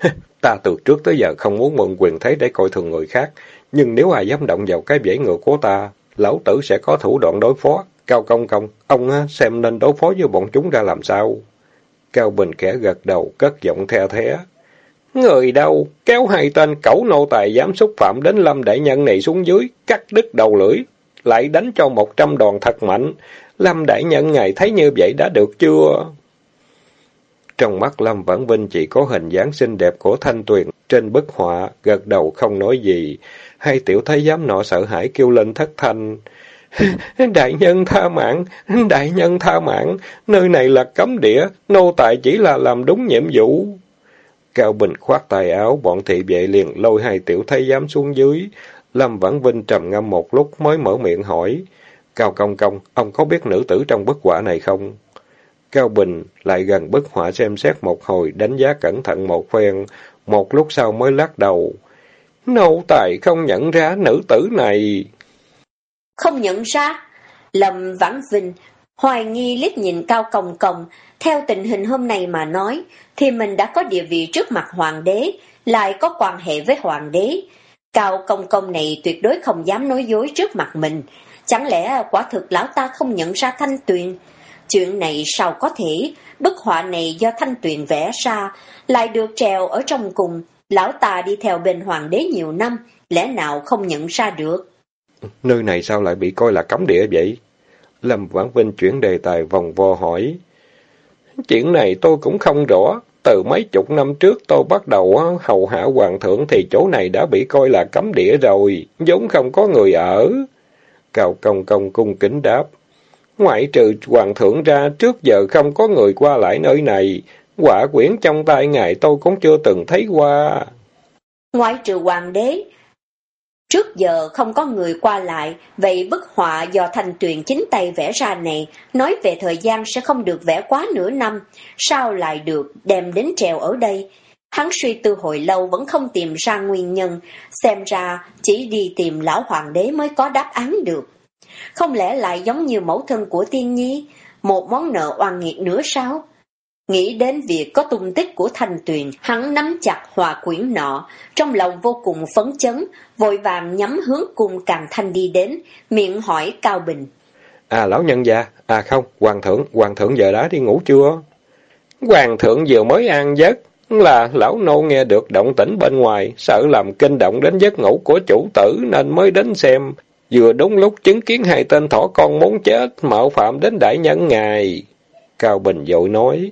[LAUGHS] Ta từ trước tới giờ không muốn mượn quyền thế để coi thường người khác, nhưng nếu ai dám động vào cái vẫy ngựa của ta, lão tử sẽ có thủ đoạn đối phó. Cao Công Công, ông xem nên đối phó với bọn chúng ra làm sao? Cao Bình kẻ gật đầu, cất giọng the thế. Người đâu, kéo hai tên cẩu nô tài dám xúc phạm đến lâm đại nhân này xuống dưới, cắt đứt đầu lưỡi, lại đánh cho một trăm đòn thật mạnh. Lâm đại nhân ngài thấy như vậy đã được chưa? Trong mắt Lâm Vãn Vinh chỉ có hình dáng xinh đẹp của Thanh Tuyền trên bức họa, gật đầu không nói gì. Hai tiểu thái giám nọ sợ hãi kêu lên thất thanh. [LAUGHS] Đại nhân tha mạng, đại nhân tha mạng, nơi này là cấm địa, nô tài chỉ là làm đúng nhiệm vụ. Cao Bình khoát tay áo, bọn thị vệ liền lôi hai tiểu thái giám xuống dưới. Lâm Vãn Vinh trầm ngâm một lúc mới mở miệng hỏi. Cao Công Công, ông có biết nữ tử trong bức họa này không? Cao Bình lại gần bức họa xem xét một hồi, đánh giá cẩn thận một phen, một lúc sau mới lắc đầu. Nô tài không nhận ra nữ tử này. Không nhận ra? Lâm Vãn Vinh hoài nghi liếc nhìn Cao Công Công, theo tình hình hôm nay mà nói, thì mình đã có địa vị trước mặt hoàng đế, lại có quan hệ với hoàng đế. Cao Công Công này tuyệt đối không dám nói dối trước mặt mình. Chẳng lẽ quả thực lão ta không nhận ra thanh tuyền? Chuyện này sao có thể, bức họa này do Thanh Tuyền vẽ ra, lại được treo ở trong cùng, lão ta đi theo bên hoàng đế nhiều năm, lẽ nào không nhận ra được. Nơi này sao lại bị coi là cấm địa vậy? Lâm Vãn Vinh chuyển đề tài vòng vo hỏi. Chuyện này tôi cũng không rõ. Từ mấy chục năm trước tôi bắt đầu hầu hạ hoàng thượng thì chỗ này đã bị coi là cấm địa rồi, vốn không có người ở. Cao Công Công cung kính đáp. Ngoại trừ hoàng thượng ra, trước giờ không có người qua lại nơi này. Quả quyển trong tay ngài tôi cũng chưa từng thấy qua. Ngoại trừ hoàng đế, Trước giờ không có người qua lại, vậy bức họa do thành tuyền chính tay vẽ ra này, nói về thời gian sẽ không được vẽ quá nửa năm, sao lại được đem đến treo ở đây? Hắn suy tư hồi lâu vẫn không tìm ra nguyên nhân, xem ra chỉ đi tìm lão hoàng đế mới có đáp án được. Không lẽ lại giống như mẫu thân của tiên nhi, một món nợ oan nghiệt nữa sao? Nghĩ đến việc có tung tích của thanh tuyền, hắn nắm chặt hòa quyển nọ, trong lòng vô cùng phấn chấn, vội vàng nhắm hướng cùng càng thanh đi đến, miệng hỏi Cao Bình. À lão nhân gia, à không, hoàng thượng, hoàng thượng giờ đã đi ngủ chưa? Hoàng thượng vừa mới ăn giấc, là lão nô nghe được động tĩnh bên ngoài, sợ làm kinh động đến giấc ngủ của chủ tử nên mới đến xem. Vừa đúng lúc chứng kiến hai tên thỏ con muốn chết, mạo phạm đến đại nhân ngài. Cao Bình dội nói,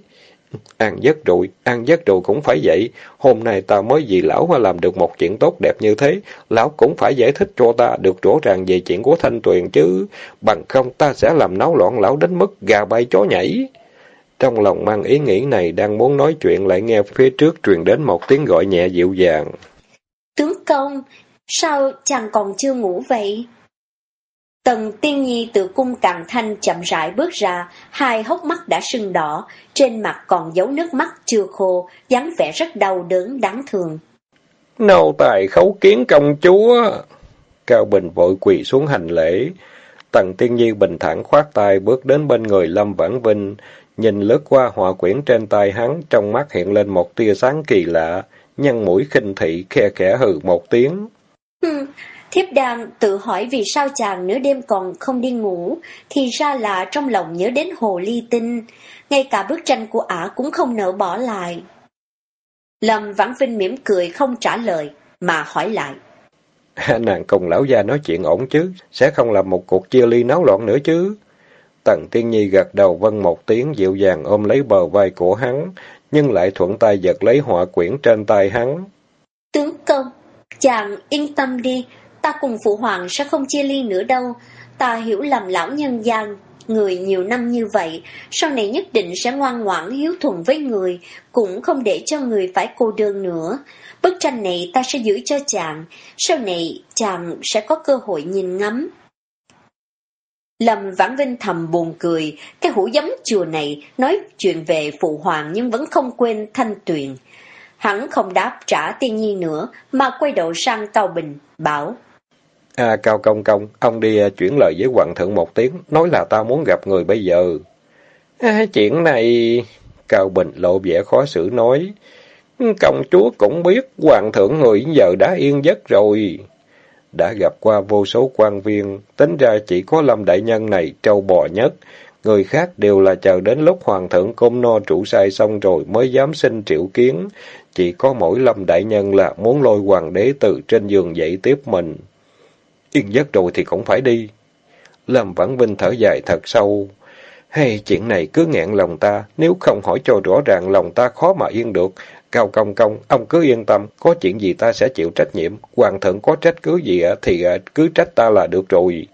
ăn giấc rồi, ăn giấc rồi cũng phải vậy. Hôm nay ta mới vì lão mà làm được một chuyện tốt đẹp như thế. Lão cũng phải giải thích cho ta được rõ ràng về chuyện của Thanh Tuyền chứ. Bằng không ta sẽ làm náo loạn lão đến mức gà bay chó nhảy. Trong lòng mang ý nghĩ này đang muốn nói chuyện lại nghe phía trước truyền đến một tiếng gọi nhẹ dịu dàng. Tướng công, sao chàng còn chưa ngủ vậy? Tần tiên nhi từ cung càng thanh chậm rãi bước ra, hai hốc mắt đã sưng đỏ, trên mặt còn dấu nước mắt chưa khô, dáng vẻ rất đau đớn đáng thương. Nô tài khấu kiến công chúa! Cao Bình vội quỳ xuống hành lễ. Tần tiên nhi bình thản khoát tay bước đến bên người Lâm Vãn Vinh, nhìn lướt qua họa quyển trên tay hắn, trong mắt hiện lên một tia sáng kỳ lạ, nhăn mũi khinh thị, khe khẽ hừ một tiếng. Thiếp đang tự hỏi vì sao chàng nửa đêm còn không đi ngủ, thì ra là trong lòng nhớ đến hồ ly tinh, ngay cả bức tranh của ả cũng không nỡ bỏ lại. Lâm Vãn Vinh mỉm cười không trả lời, mà hỏi lại. [LAUGHS] Nàng cùng lão gia nói chuyện ổn chứ, sẽ không làm một cuộc chia ly náo loạn nữa chứ. Tần Tiên Nhi gật đầu vân một tiếng dịu dàng ôm lấy bờ vai của hắn, nhưng lại thuận tay giật lấy họa quyển trên tay hắn. Tướng công, chàng yên tâm đi, ta cùng phụ hoàng sẽ không chia ly nữa đâu. Ta hiểu lầm lão nhân gian, người nhiều năm như vậy, sau này nhất định sẽ ngoan ngoãn hiếu thuận với người, cũng không để cho người phải cô đơn nữa. Bức tranh này ta sẽ giữ cho chàng, sau này chàng sẽ có cơ hội nhìn ngắm. Lâm Vãn Vinh thầm buồn cười, cái hũ giấm chùa này nói chuyện về phụ hoàng nhưng vẫn không quên thanh tuyền. Hắn không đáp trả tiên nhi nữa, mà quay đầu sang Cao Bình, bảo. À, Cao Công Công, ông đi à, chuyển lời với Hoàng thượng một tiếng, nói là ta muốn gặp người bây giờ. À, chuyện này... Cao Bình lộ vẻ khó xử nói. Công chúa cũng biết, Hoàng thượng người giờ đã yên giấc rồi. Đã gặp qua vô số quan viên, tính ra chỉ có Lâm Đại Nhân này trâu bò nhất. Người khác đều là chờ đến lúc Hoàng thượng công no trụ sai xong rồi mới dám xin triệu kiến. Chỉ có mỗi Lâm Đại Nhân là muốn lôi Hoàng đế từ trên giường dậy tiếp mình. Yên giấc rồi thì cũng phải đi. Lâm Vãn Vinh thở dài thật sâu. Hay chuyện này cứ nghẹn lòng ta, nếu không hỏi cho rõ ràng lòng ta khó mà yên được. Cao công công, ông cứ yên tâm, có chuyện gì ta sẽ chịu trách nhiệm. Hoàng thượng có trách cứ gì thì à, cứ trách ta là được rồi.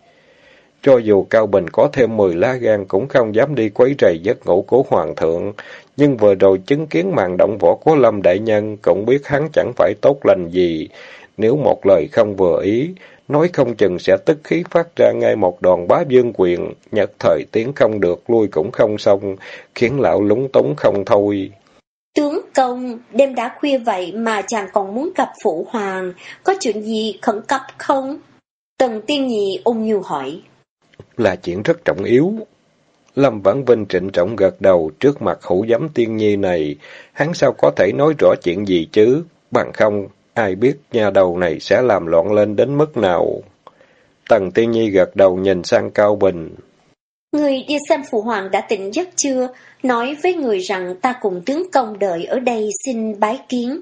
Cho dù Cao Bình có thêm 10 lá gan cũng không dám đi quấy rầy giấc ngủ của Hoàng thượng. Nhưng vừa rồi chứng kiến màn động võ của Lâm Đại Nhân cũng biết hắn chẳng phải tốt lành gì. Nếu một lời không vừa ý, nói không chừng sẽ tức khí phát ra ngay một đòn bá dương quyền, nhật thời tiến không được, lui cũng không xong, khiến lão lúng túng không thôi. Tướng công, đêm đã khuya vậy mà chàng còn muốn gặp phụ hoàng, có chuyện gì khẩn cấp không? Tần tiên nhị ung nhu hỏi. Là chuyện rất trọng yếu. Lâm Vãn Vinh trịnh trọng gật đầu trước mặt hữu giám tiên nhi này, hắn sao có thể nói rõ chuyện gì chứ, bằng không, ai biết nhà đầu này sẽ làm loạn lên đến mức nào. Tần Tiên Nhi gật đầu nhìn sang Cao Bình. Người đi xem phụ hoàng đã tỉnh giấc chưa? Nói với người rằng ta cùng tướng công đợi ở đây xin bái kiến.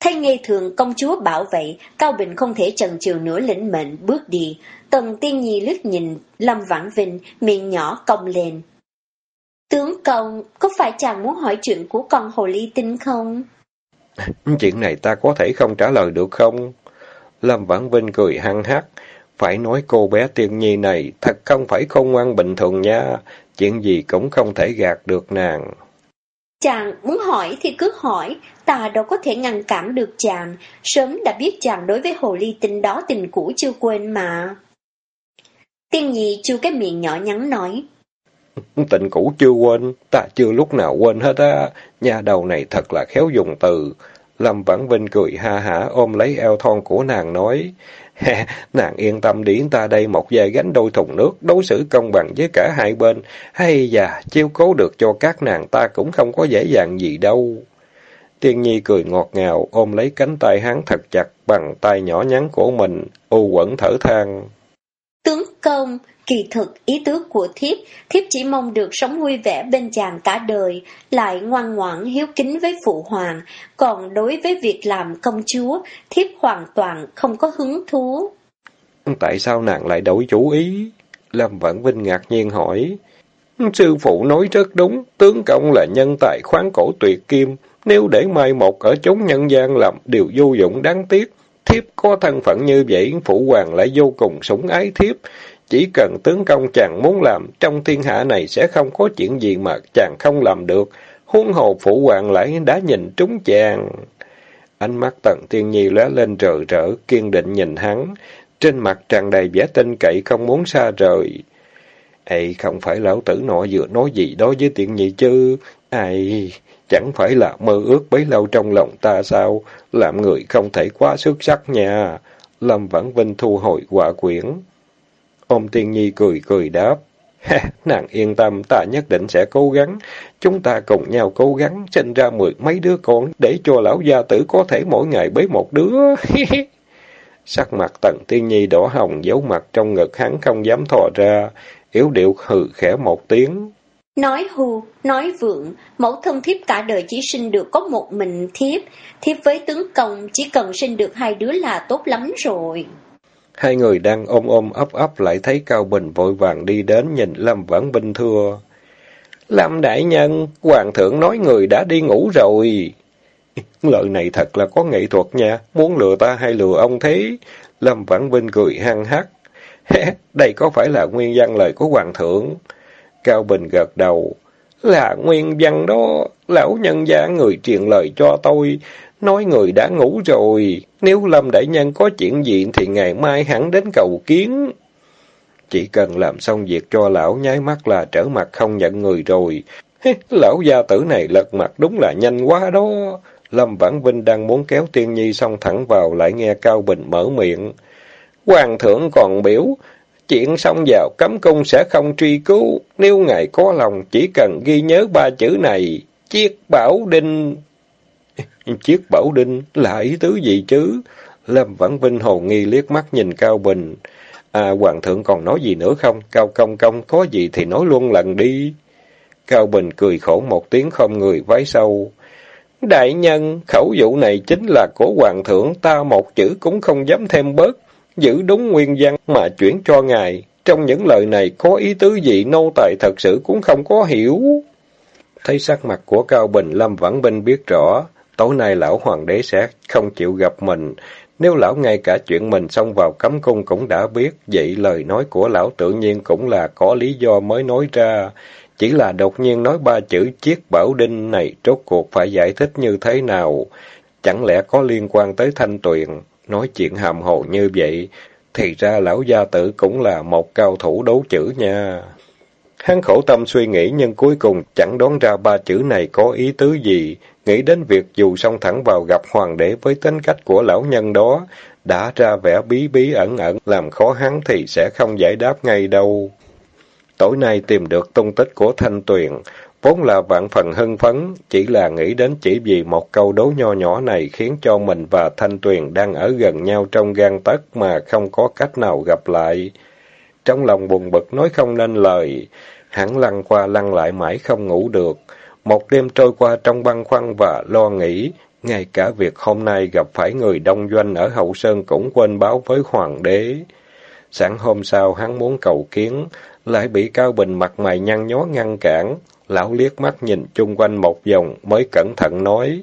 Thay nghe thường công chúa bảo vệ, Cao Bình không thể chần chừ nữa lĩnh mệnh bước đi. Tần tiên nhi lướt nhìn, Lâm Vãn Vinh, miệng nhỏ cong lên. Tướng công, có phải chàng muốn hỏi chuyện của con hồ ly tinh không? Chuyện này ta có thể không trả lời được không? Lâm Vãn Vinh cười hăng hắc. Phải nói cô bé tiên nhi này thật không phải không ngoan bình thường nha. Chuyện gì cũng không thể gạt được nàng. Chàng muốn hỏi thì cứ hỏi, ta đâu có thể ngăn cản được chàng. Sớm đã biết chàng đối với hồ ly tinh đó tình cũ chưa quên mà. Tiên nhi chu cái miệng nhỏ nhắn nói. [LAUGHS] Tình cũ chưa quên, ta chưa lúc nào quên hết á. Nhà đầu này thật là khéo dùng từ. Lâm Vãn Vinh cười ha hả ôm lấy eo thon của nàng nói. nàng yên tâm đi, ta đây một dây gánh đôi thùng nước, đối xử công bằng với cả hai bên. Hay da, chiêu cố được cho các nàng ta cũng không có dễ dàng gì đâu. Tiên Nhi cười ngọt ngào, ôm lấy cánh tay hắn thật chặt bằng tay nhỏ nhắn của mình, u quẩn thở than. Tướng công, kỳ thực ý tứ của thiếp, thiếp chỉ mong được sống vui vẻ bên chàng cả đời, lại ngoan ngoãn hiếu kính với phụ hoàng, còn đối với việc làm công chúa, thiếp hoàn toàn không có hứng thú. Tại sao nàng lại đổi chủ ý? Lâm Vãn Vinh ngạc nhiên hỏi. Sư phụ nói rất đúng, tướng công là nhân tài khoáng cổ tuyệt kim, nếu để mai một ở chốn nhân gian làm điều vô dụng đáng tiếc. Thiếp có thân phận như vậy, phụ hoàng lại vô cùng sủng ái thiếp. Chỉ cần tướng công chàng muốn làm, trong thiên hạ này sẽ không có chuyện gì mà chàng không làm được. Huống hồ phụ hoàng lại đã nhìn trúng chàng. Ánh mắt tận tiên nhi lóe lên rờ rỡ, kiên định nhìn hắn. Trên mặt tràn đầy vẻ tin cậy không muốn xa rời. Ê, không phải lão tử nọ vừa nói gì đó với tiện nhi chứ. Ai, chẳng phải là mơ ước bấy lâu trong lòng ta sao? Làm người không thể quá xuất sắc nha. Lâm Vãn Vinh thu hồi quả quyển. Ôm tiên nhi cười cười đáp. [LAUGHS] Ha, nàng yên tâm, ta nhất định sẽ cố gắng. Chúng ta cùng nhau cố gắng, sinh ra mười mấy đứa con, để cho lão gia tử có thể mỗi ngày bế một đứa. [LAUGHS] Sắc mặt tần tiên nhi đỏ hồng, giấu mặt trong ngực hắn không dám thò ra, yếu điệu hừ khẽ một tiếng. Nói hù, nói vượng, mẫu thân thiếp cả đời chỉ sinh được có một mình thiếp, thiếp với tướng công chỉ cần sinh được hai đứa là tốt lắm rồi. Hai người đang ôm ôm ấp ấp lại thấy Cao Bình vội vàng đi đến nhìn Lâm Vãn Vinh thưa. Lâm Đại Nhân, Hoàng thượng nói người đã đi ngủ rồi. [LAUGHS] Lời này thật là có nghệ thuật nha, muốn lừa ta hay lừa ông thế? Lâm Vãn Vinh cười hăng hắc. [LAUGHS] Đây có phải là nguyên văn lời của Hoàng thượng? Cao Bình gật đầu. Là nguyên văn đó, lão nhân gia người truyền lời cho tôi, nói người đã ngủ rồi, nếu Lâm Đại Nhân có chuyện gì thì ngày mai hẳn đến cầu kiến. Chỉ cần làm xong việc cho lão nháy mắt là trở mặt không nhận người rồi. lão gia tử này lật mặt đúng là nhanh quá đó. Lâm Vãn Vinh đang muốn kéo Tiên Nhi xong thẳng vào lại nghe Cao Bình mở miệng. Hoàng thượng còn biểu, chuyện xong vào cấm cung sẽ không truy cứu, nếu ngài có lòng chỉ cần ghi nhớ ba chữ này, chiếc bảo đinh. [LAUGHS] Chiếc bảo đinh là ý tứ gì chứ? Lâm Vãn Vinh hồ nghi liếc mắt nhìn Cao Bình. À, Hoàng thượng còn nói gì nữa không? Cao Công Công có gì thì nói luôn lần đi. Cao Bình cười khổ một tiếng không người vái sâu. Đại nhân, khẩu dụ này chính là của Hoàng thượng, ta một chữ cũng không dám thêm bớt. Giữ đúng nguyên văn mà chuyển cho ngài. Trong những lời này có ý tứ gì nô tài thật sự cũng không có hiểu. Thấy sắc mặt của Cao Bình, Lâm Vãn Vinh biết rõ, tối nay lão hoàng đế sẽ không chịu gặp mình. Nếu lão ngay cả chuyện mình xông vào cấm cung cũng đã biết, vậy lời nói của lão tự nhiên cũng là có lý do mới nói ra. Chỉ là đột nhiên nói ba chữ chiếc bảo đinh này rốt cuộc phải giải thích như thế nào? Chẳng lẽ có liên quan tới thanh tuyền? Nói chuyện hàm hồ như vậy, thì ra lão gia tử cũng là một cao thủ đấu chữ nha. Hắn khổ tâm suy nghĩ nhưng cuối cùng chẳng đoán ra ba chữ này có ý tứ gì, nghĩ đến việc dù song thẳng vào gặp hoàng đế với tính cách của lão nhân đó, đã ra vẻ bí bí ẩn ẩn làm khó hắn thì sẽ không giải đáp ngay đâu. Tối nay tìm được tung tích của Thanh Tuyền, vốn là vạn phần hưng phấn, chỉ là nghĩ đến chỉ vì một câu đố nho nhỏ này khiến cho mình và Thanh Tuyền đang ở gần nhau trong gan tấc mà không có cách nào gặp lại. trong lòng buồn bực nói không nên lời. Hắn lăn qua lăn lại mãi không ngủ được. Một đêm trôi qua trong băn khoăn và lo nghĩ, ngay cả việc hôm nay gặp phải người đông doanh ở Hậu Sơn cũng quên báo với hoàng đế. Sáng hôm sau hắn muốn cầu kiến, lại bị Cao Bình mặt mày nhăn nhó ngăn cản. Lão liếc mắt nhìn chung quanh một vòng mới cẩn thận nói.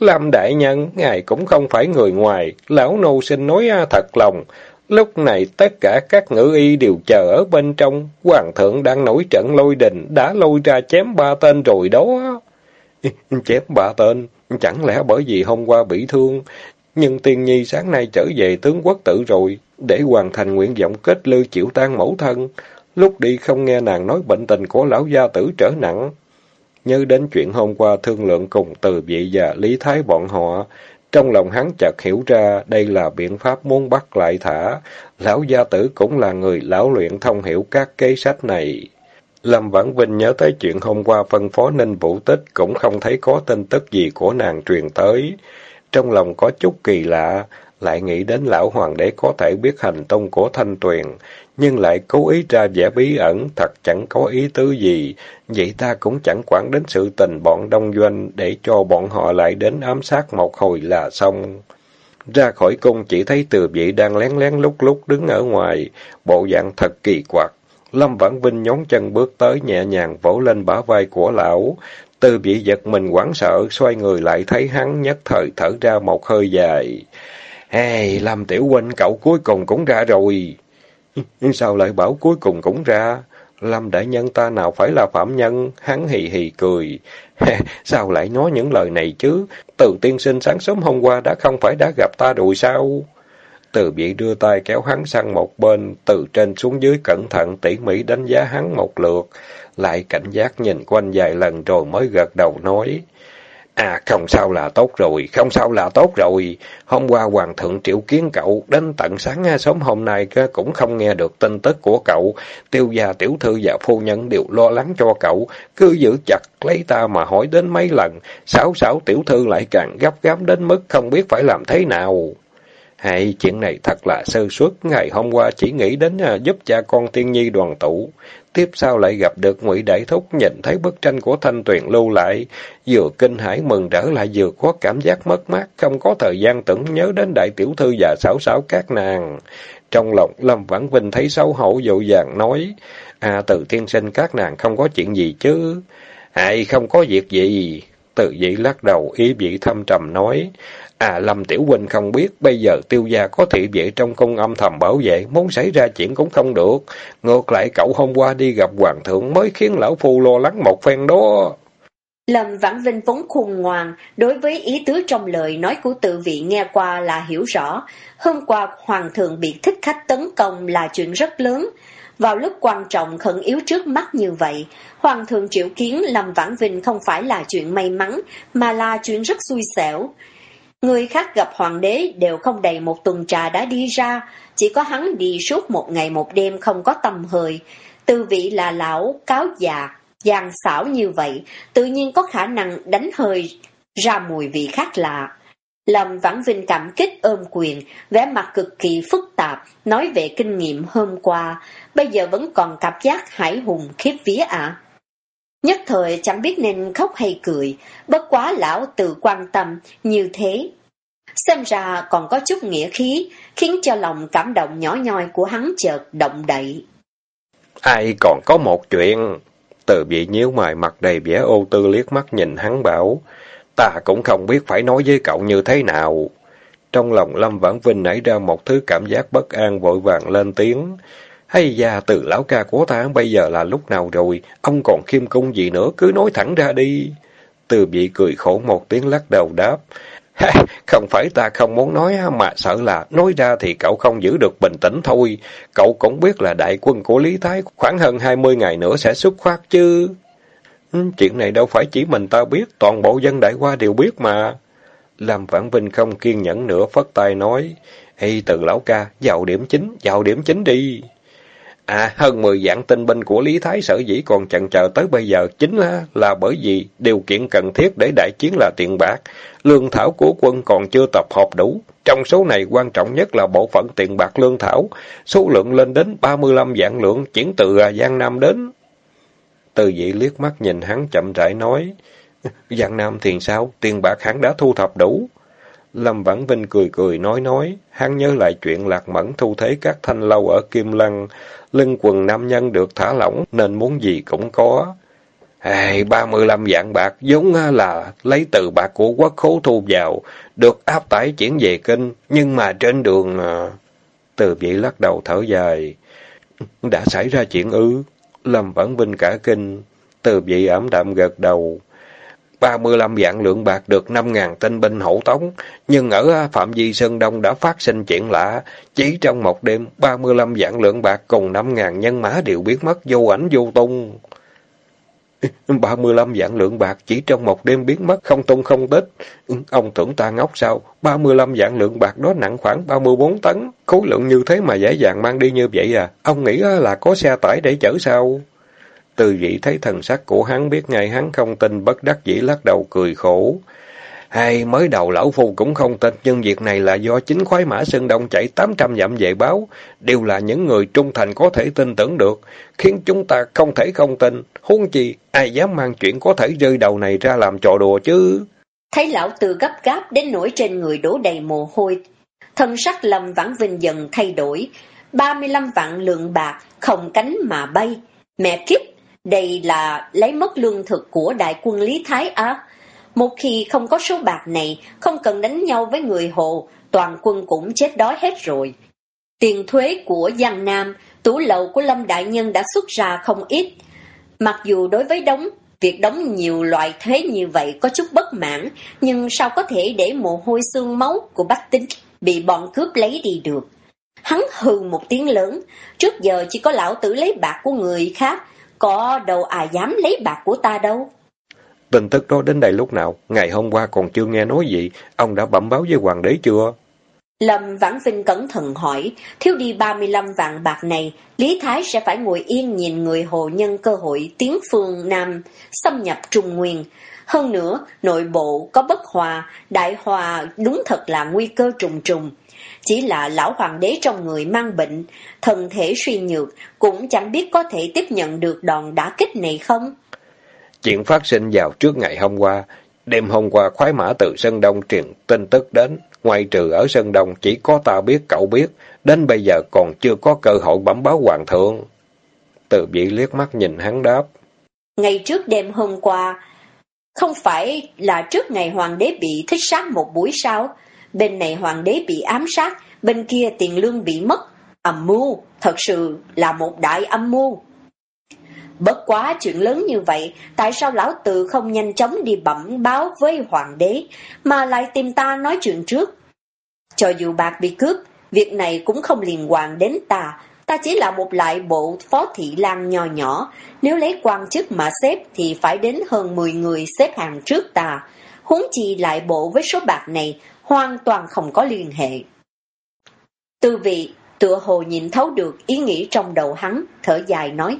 Lâm đại nhân, ngài cũng không phải người ngoài, lão nô xin nói thật lòng. Lúc này tất cả các ngữ y đều chờ ở bên trong, hoàng thượng đang nổi trận lôi đình, đã lôi ra chém ba tên rồi đó. [LAUGHS] chém ba tên, chẳng lẽ bởi vì hôm qua bị thương, nhưng tiên nhi sáng nay trở về tướng quốc tử rồi, để hoàn thành nguyện vọng kết lưu chịu tan mẫu thân. Lúc đi không nghe nàng nói bệnh tình của lão gia tử trở nặng. như đến chuyện hôm qua thương lượng cùng từ vị và lý thái bọn họ, trong lòng hắn chợt hiểu ra đây là biện pháp muốn bắt lại thả. Lão gia tử cũng là người lão luyện thông hiểu các kế sách này. Lâm Vãn Vinh nhớ tới chuyện hôm qua phân phó Ninh Vũ Tích cũng không thấy có tin tức gì của nàng truyền tới. Trong lòng có chút kỳ lạ, lại nghĩ đến lão hoàng đế có thể biết hành tung của Thanh Tuyền, nhưng lại cố ý ra vẻ bí ẩn, thật chẳng có ý tứ gì. Vậy ta cũng chẳng quản đến sự tình bọn đông doanh để cho bọn họ lại đến ám sát một hồi là xong. Ra khỏi cung chỉ thấy từ vị đang lén lén lúc lúc đứng ở ngoài, bộ dạng thật kỳ quặc. Lâm Vãn Vinh nhón chân bước tới nhẹ nhàng vỗ lên bả vai của lão. Từ vị giật mình quảng sợ, xoay người lại thấy hắn nhất thời thở ra một hơi dài. Hey, Lâm Tiểu Huynh, cậu cuối cùng cũng ra rồi. [LAUGHS] Sao lại bảo cuối cùng cũng ra? Lâm đại nhân ta nào phải là phạm nhân? Hắn hì hì cười. [LAUGHS] sao lại nói những lời này chứ? Từ tiên sinh sáng sớm hôm qua đã không phải đã gặp ta rồi sao? Từ bị đưa tay kéo hắn sang một bên, từ trên xuống dưới cẩn thận tỉ mỉ đánh giá hắn một lượt, lại cảnh giác nhìn quanh vài lần rồi mới gật đầu nói. À không sao là tốt rồi, không sao là tốt rồi. Hôm qua Hoàng thượng triệu kiến cậu, đến tận sáng à, sớm hôm nay cũng không nghe được tin tức của cậu. Tiêu gia tiểu thư và phu nhân đều lo lắng cho cậu, cứ giữ chặt lấy ta mà hỏi đến mấy lần. Sáu sáu tiểu thư lại càng gấp gáp đến mức không biết phải làm thế nào. Hay, chuyện này thật là sơ suất, ngày hôm qua chỉ nghĩ đến à, giúp cha con tiên nhi đoàn tụ. Tiếp sau lại gặp được ngụy Đại Thúc, nhìn thấy bức tranh của Thanh Tuyền lưu lại, vừa kinh hãi mừng rỡ lại vừa có cảm giác mất mát, không có thời gian tưởng nhớ đến đại tiểu thư và xảo xảo các nàng. Trong lòng Lâm Vãn Vinh thấy xấu hổ dội vàng nói, À từ tiên sinh các nàng không có chuyện gì chứ? Hay không có việc gì? Từ dĩ lắc đầu, ý vị thâm trầm nói, À Lâm Tiểu Huynh không biết, bây giờ tiêu gia có thị vệ trong cung âm thầm bảo vệ, muốn xảy ra chuyện cũng không được. Ngược lại cậu hôm qua đi gặp hoàng thượng mới khiến lão phu lo lắng một phen đó. Lâm Vãn Vinh vốn khùng ngoan, đối với ý tứ trong lời nói của tự vị nghe qua là hiểu rõ. Hôm qua hoàng thượng bị thích khách tấn công là chuyện rất lớn. Vào lúc quan trọng khẩn yếu trước mắt như vậy, Hoàng thượng triệu kiến Lâm Vãn Vinh không phải là chuyện may mắn, mà là chuyện rất xui xẻo. Người khác gặp hoàng đế đều không đầy một tuần trà đã đi ra, chỉ có hắn đi suốt một ngày một đêm không có tâm hơi. Tư vị là lão, cáo già, giang xảo như vậy, tự nhiên có khả năng đánh hơi ra mùi vị khác lạ. Lâm Vãn Vinh cảm kích ôm quyền, vẻ mặt cực kỳ phức tạp, nói về kinh nghiệm hôm qua, bây giờ vẫn còn cảm giác hải hùng khiếp vía ạ. Nhất thời chẳng biết nên khóc hay cười, bất quá lão tự quan tâm như thế. Xem ra còn có chút nghĩa khí, khiến cho lòng cảm động nhỏ nhoi của hắn chợt động đậy. Ai còn có một chuyện. Từ vị nhíu mày mặt đầy vẻ ô tư liếc mắt nhìn hắn bảo, ta cũng không biết phải nói với cậu như thế nào. Trong lòng Lâm Vãn Vinh nảy ra một thứ cảm giác bất an vội vàng lên tiếng. Hay da, từ lão ca của ta bây giờ là lúc nào rồi? Ông còn khiêm cung gì nữa, cứ nói thẳng ra đi. Từ vị cười khổ một tiếng lắc đầu đáp. [LAUGHS] Không phải ta không muốn nói mà sợ là nói ra thì cậu không giữ được bình tĩnh thôi. Cậu cũng biết là đại quân của Lý Thái khoảng hơn hai mươi ngày nữa sẽ xuất phát chứ. Ừ, chuyện này đâu phải chỉ mình ta biết, toàn bộ dân đại qua đều biết mà. Làm Vãn Vinh không kiên nhẫn nữa phất tay nói, Ê từ lão ca, vào điểm chính, vào điểm chính đi. À, hơn 10 dạng tinh binh của Lý Thái sở dĩ còn chần chờ tới bây giờ chính là, là bởi vì điều kiện cần thiết để đại chiến là tiền bạc. Lương thảo của quân còn chưa tập hợp đủ. Trong số này quan trọng nhất là bộ phận tiền bạc lương thảo. Số lượng lên đến 35 dạng lượng chuyển từ Giang Nam đến. Từ vị liếc mắt nhìn hắn chậm rãi nói. Giang Nam thì sao? Tiền bạc hắn đã thu thập đủ. Lâm Vãn Vinh cười cười nói nói, hắn nhớ lại chuyện lạc mẫn thu thế các thanh lâu ở Kim Lăng, lưng quần nam nhân được thả lỏng nên muốn gì cũng có. Hey, 35 vạn bạc giống là lấy từ bạc của quốc khố thu vào, được áp tải chuyển về kinh, nhưng mà trên đường... À, từ vị lắc đầu thở dài. Đã xảy ra chuyện ư? Lâm Vãn Vinh cả kinh. Từ vị ẩm đạm gật đầu. 35 vạn lượng bạc được 5.000 tinh binh hậu tống, nhưng ở Phạm Vi Sơn Đông đã phát sinh chuyện lạ. Chỉ trong một đêm, 35 vạn lượng bạc cùng 5.000 nhân mã đều biến mất vô ảnh vô tung. [LAUGHS] 35 vạn lượng bạc chỉ trong một đêm biến mất không tung không tích. Ông tưởng ta ngốc sao? 35 vạn lượng bạc đó nặng khoảng 34 tấn. Khối lượng như thế mà dễ dàng mang đi như vậy à? Ông nghĩ là có xe tải để chở sao? Từ dĩ thấy thần sắc của hắn biết ngay hắn không tin bất đắc dĩ lắc đầu cười khổ. Hay mới đầu lão phu cũng không tin, nhưng việc này là do chính khoái mã Sơn Đông chạy 800 dặm về báo, đều là những người trung thành có thể tin tưởng được, khiến chúng ta không thể không tin, huống chi ai dám mang chuyện có thể rơi đầu này ra làm trò đùa chứ. Thấy lão từ gấp gáp đến nỗi trên người đổ đầy mồ hôi, thân sắc lầm Vãn Vinh dần thay đổi, 35 vạn lượng bạc không cánh mà bay. Mẹ kiếp, đây là lấy mất lương thực của đại quân Lý Thái Á. Một khi không có số bạc này, không cần đánh nhau với người Hồ, toàn quân cũng chết đói hết rồi. Tiền thuế của Giang Nam, tủ lậu của Lâm Đại Nhân đã xuất ra không ít. Mặc dù đối với đóng, việc đóng nhiều loại thuế như vậy có chút bất mãn, nhưng sao có thể để mồ hôi xương máu của Bách Tính bị bọn cướp lấy đi được. Hắn hừ một tiếng lớn, trước giờ chỉ có lão tử lấy bạc của người khác, có đâu ai dám lấy bạc của ta đâu. Tin tức đó đến đây lúc nào? Ngày hôm qua còn chưa nghe nói gì. Ông đã bẩm báo với hoàng đế chưa? Lâm Vãn Vinh cẩn thận hỏi, thiếu đi 35 vạn bạc này, Lý Thái sẽ phải ngồi yên nhìn người hồ nhân cơ hội tiến phương Nam xâm nhập Trung Nguyên. Hơn nữa, nội bộ có bất hòa, đại hòa đúng thật là nguy cơ trùng trùng. Chỉ là lão hoàng đế trong người mang bệnh, thân thể suy nhược, cũng chẳng biết có thể tiếp nhận được đòn đả kích này không. Chuyện phát sinh vào trước ngày hôm qua, đêm hôm qua khoái mã từ Sơn Đông truyền tin tức đến, ngoài trừ ở Sơn Đông chỉ có ta biết cậu biết, đến bây giờ còn chưa có cơ hội bẩm báo hoàng thượng. Từ vị liếc mắt nhìn hắn đáp. Ngày trước đêm hôm qua, không phải là trước ngày hoàng đế bị thích sát một buổi sao? Bên này hoàng đế bị ám sát, bên kia tiền lương bị mất. Âm mưu, thật sự là một đại âm mưu. Bất quá chuyện lớn như vậy, tại sao lão tự không nhanh chóng đi bẩm báo với hoàng đế, mà lại tìm ta nói chuyện trước? Cho dù bạc bị cướp, việc này cũng không liên quan đến ta, ta chỉ là một lại bộ phó thị lang nhỏ nhỏ, nếu lấy quan chức mà xếp thì phải đến hơn 10 người xếp hàng trước ta. Huống chi lại bộ với số bạc này hoàn toàn không có liên hệ. Tư vị tựa hồ nhìn thấu được ý nghĩ trong đầu hắn, thở dài nói.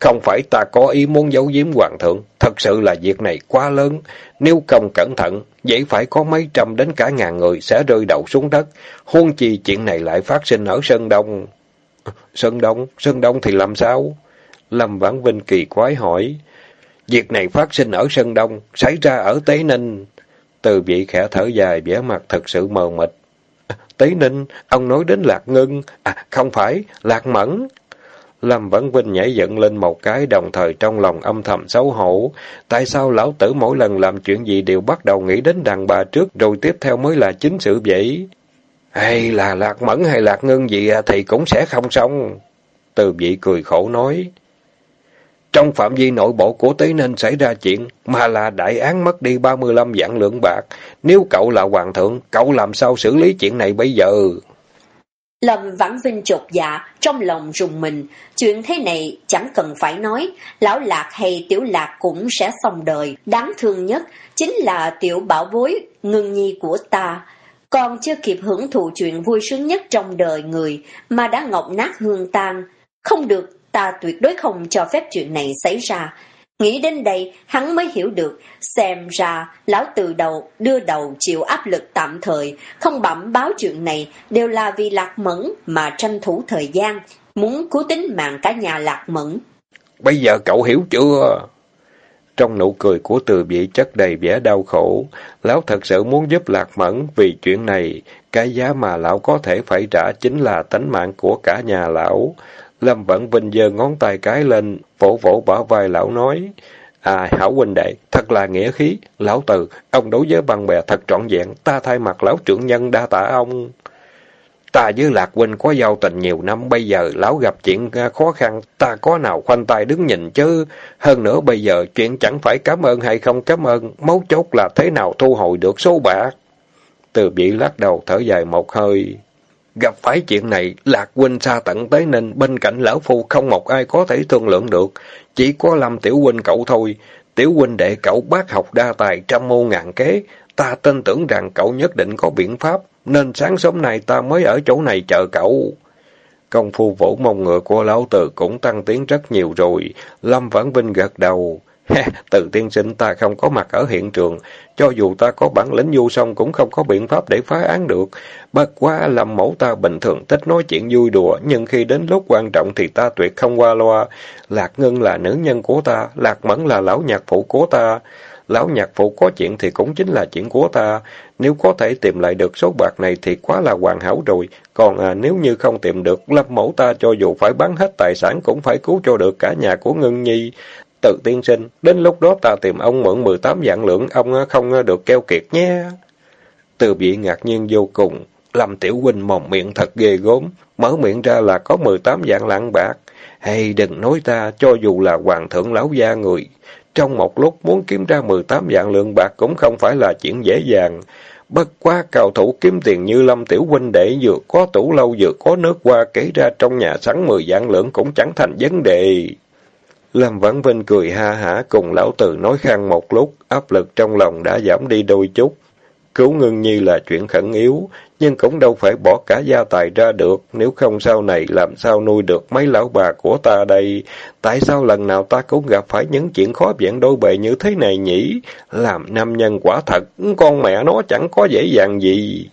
Không phải ta có ý muốn giấu giếm hoàng thượng, thật sự là việc này quá lớn. Nếu không cẩn thận, vậy phải có mấy trăm đến cả ngàn người sẽ rơi đầu xuống đất. Huống chi chuyện này lại phát sinh ở Sơn Đông. Sơn Đông? Sơn Đông thì làm sao? Lâm Vãn Vinh kỳ quái hỏi. Việc này phát sinh ở Sơn Đông, xảy ra ở Tế Ninh. Từ vị khẽ thở dài, vẻ mặt thật sự mờ mịt. Tế Ninh, ông nói đến Lạc Ngân, à không phải, Lạc Mẫn. Lâm vẫn Vinh nhảy dựng lên một cái đồng thời trong lòng âm thầm xấu hổ. Tại sao lão tử mỗi lần làm chuyện gì đều bắt đầu nghĩ đến đàn bà trước rồi tiếp theo mới là chính sự vậy? Hay là Lạc Mẫn hay Lạc Ngân gì à, thì cũng sẽ không xong. Từ vị cười khổ nói. Trong phạm vi nội bộ của Tế Ninh xảy ra chuyện, mà là đại án mất đi 35 vạn lượng bạc. Nếu cậu là hoàng thượng, cậu làm sao xử lý chuyện này bây giờ? Lâm Vãn Vinh chột dạ, trong lòng rùng mình. Chuyện thế này chẳng cần phải nói, lão lạc hay tiểu lạc cũng sẽ xong đời. Đáng thương nhất chính là tiểu bảo bối, ngưng nhi của ta. Còn chưa kịp hưởng thụ chuyện vui sướng nhất trong đời người, mà đã ngọc nát hương tan. Không được, ta tuyệt đối không cho phép chuyện này xảy ra. Nghĩ đến đây, hắn mới hiểu được, xem ra lão từ đầu đưa đầu chịu áp lực tạm thời, không bẩm báo chuyện này đều là vì lạc mẫn mà tranh thủ thời gian, muốn cứu tính mạng cả nhà lạc mẫn. Bây giờ cậu hiểu chưa? Trong nụ cười của từ bị chất đầy vẻ đau khổ, lão thật sự muốn giúp lạc mẫn vì chuyện này, cái giá mà lão có thể phải trả chính là tánh mạng của cả nhà lão. Lâm Vãn Vinh giơ ngón tay cái lên, vỗ vỗ bả vai lão nói, À, hảo huynh đệ, thật là nghĩa khí. Lão Từ, ông đối với bằng bè thật trọn vẹn, ta thay mặt lão trưởng nhân đa tạ ông. Ta với Lạc Huynh có giao tình nhiều năm, bây giờ lão gặp chuyện khó khăn, ta có nào khoanh tay đứng nhìn chứ. Hơn nữa bây giờ chuyện chẳng phải cảm ơn hay không cảm ơn, mấu chốt là thế nào thu hồi được số bạc. Từ bị lắc đầu thở dài một hơi. Gặp phải chuyện này, Lạc Huynh xa tận tới nên bên cạnh lão phu không một ai có thể thương lượng được. Chỉ có Lâm Tiểu Huynh cậu thôi. Tiểu Huynh đệ cậu bác học đa tài trăm mô ngàn kế. Ta tin tưởng rằng cậu nhất định có biện pháp, nên sáng sớm nay ta mới ở chỗ này chờ cậu. Công phu vỗ mông ngựa của lão tử cũng tăng tiến rất nhiều rồi. Lâm Vãn Vinh gật đầu từ tiên sinh ta không có mặt ở hiện trường, cho dù ta có bản lĩnh du sông cũng không có biện pháp để phá án được. Bất quá làm mẫu ta bình thường thích nói chuyện vui đùa, nhưng khi đến lúc quan trọng thì ta tuyệt không qua loa. Lạc Ngân là nữ nhân của ta, Lạc Mẫn là lão nhạc phụ của ta. Lão nhạc phụ có chuyện thì cũng chính là chuyện của ta. Nếu có thể tìm lại được số bạc này thì quá là hoàn hảo rồi. Còn à, nếu như không tìm được, lâm mẫu ta cho dù phải bán hết tài sản cũng phải cứu cho được cả nhà của Ngân Nhi. Từ tiên sinh, đến lúc đó ta tìm ông mượn 18 vạn lượng, ông ờ, không ờ, được keo kiệt nhé. Từ bị ngạc nhiên vô cùng, làm Tiểu Huynh mồm miệng thật ghê gốm, mở miệng ra là có 18 vạn lạng bạc. Hay đừng nói ta, cho dù là hoàng thượng lão gia người, trong một lúc muốn kiếm ra 18 vạn lượng bạc cũng không phải là chuyện dễ dàng. Bất quá cao thủ kiếm tiền như Lâm Tiểu Huynh để vừa có tủ lâu vừa có nước qua kể ra trong nhà sẵn 10 vạn lượng cũng chẳng thành vấn đề. Lâm Vãn Vinh cười ha hả cùng lão tử nói khăn một lúc, áp lực trong lòng đã giảm đi đôi chút. Cứu ngưng nhi là chuyện khẩn yếu, nhưng cũng đâu phải bỏ cả gia tài ra được, nếu không sau này làm sao nuôi được mấy lão bà của ta đây. Tại sao lần nào ta cũng gặp phải những chuyện khó vẹn đôi bề như thế này nhỉ? Làm nam nhân quả thật, con mẹ nó chẳng có dễ dàng gì.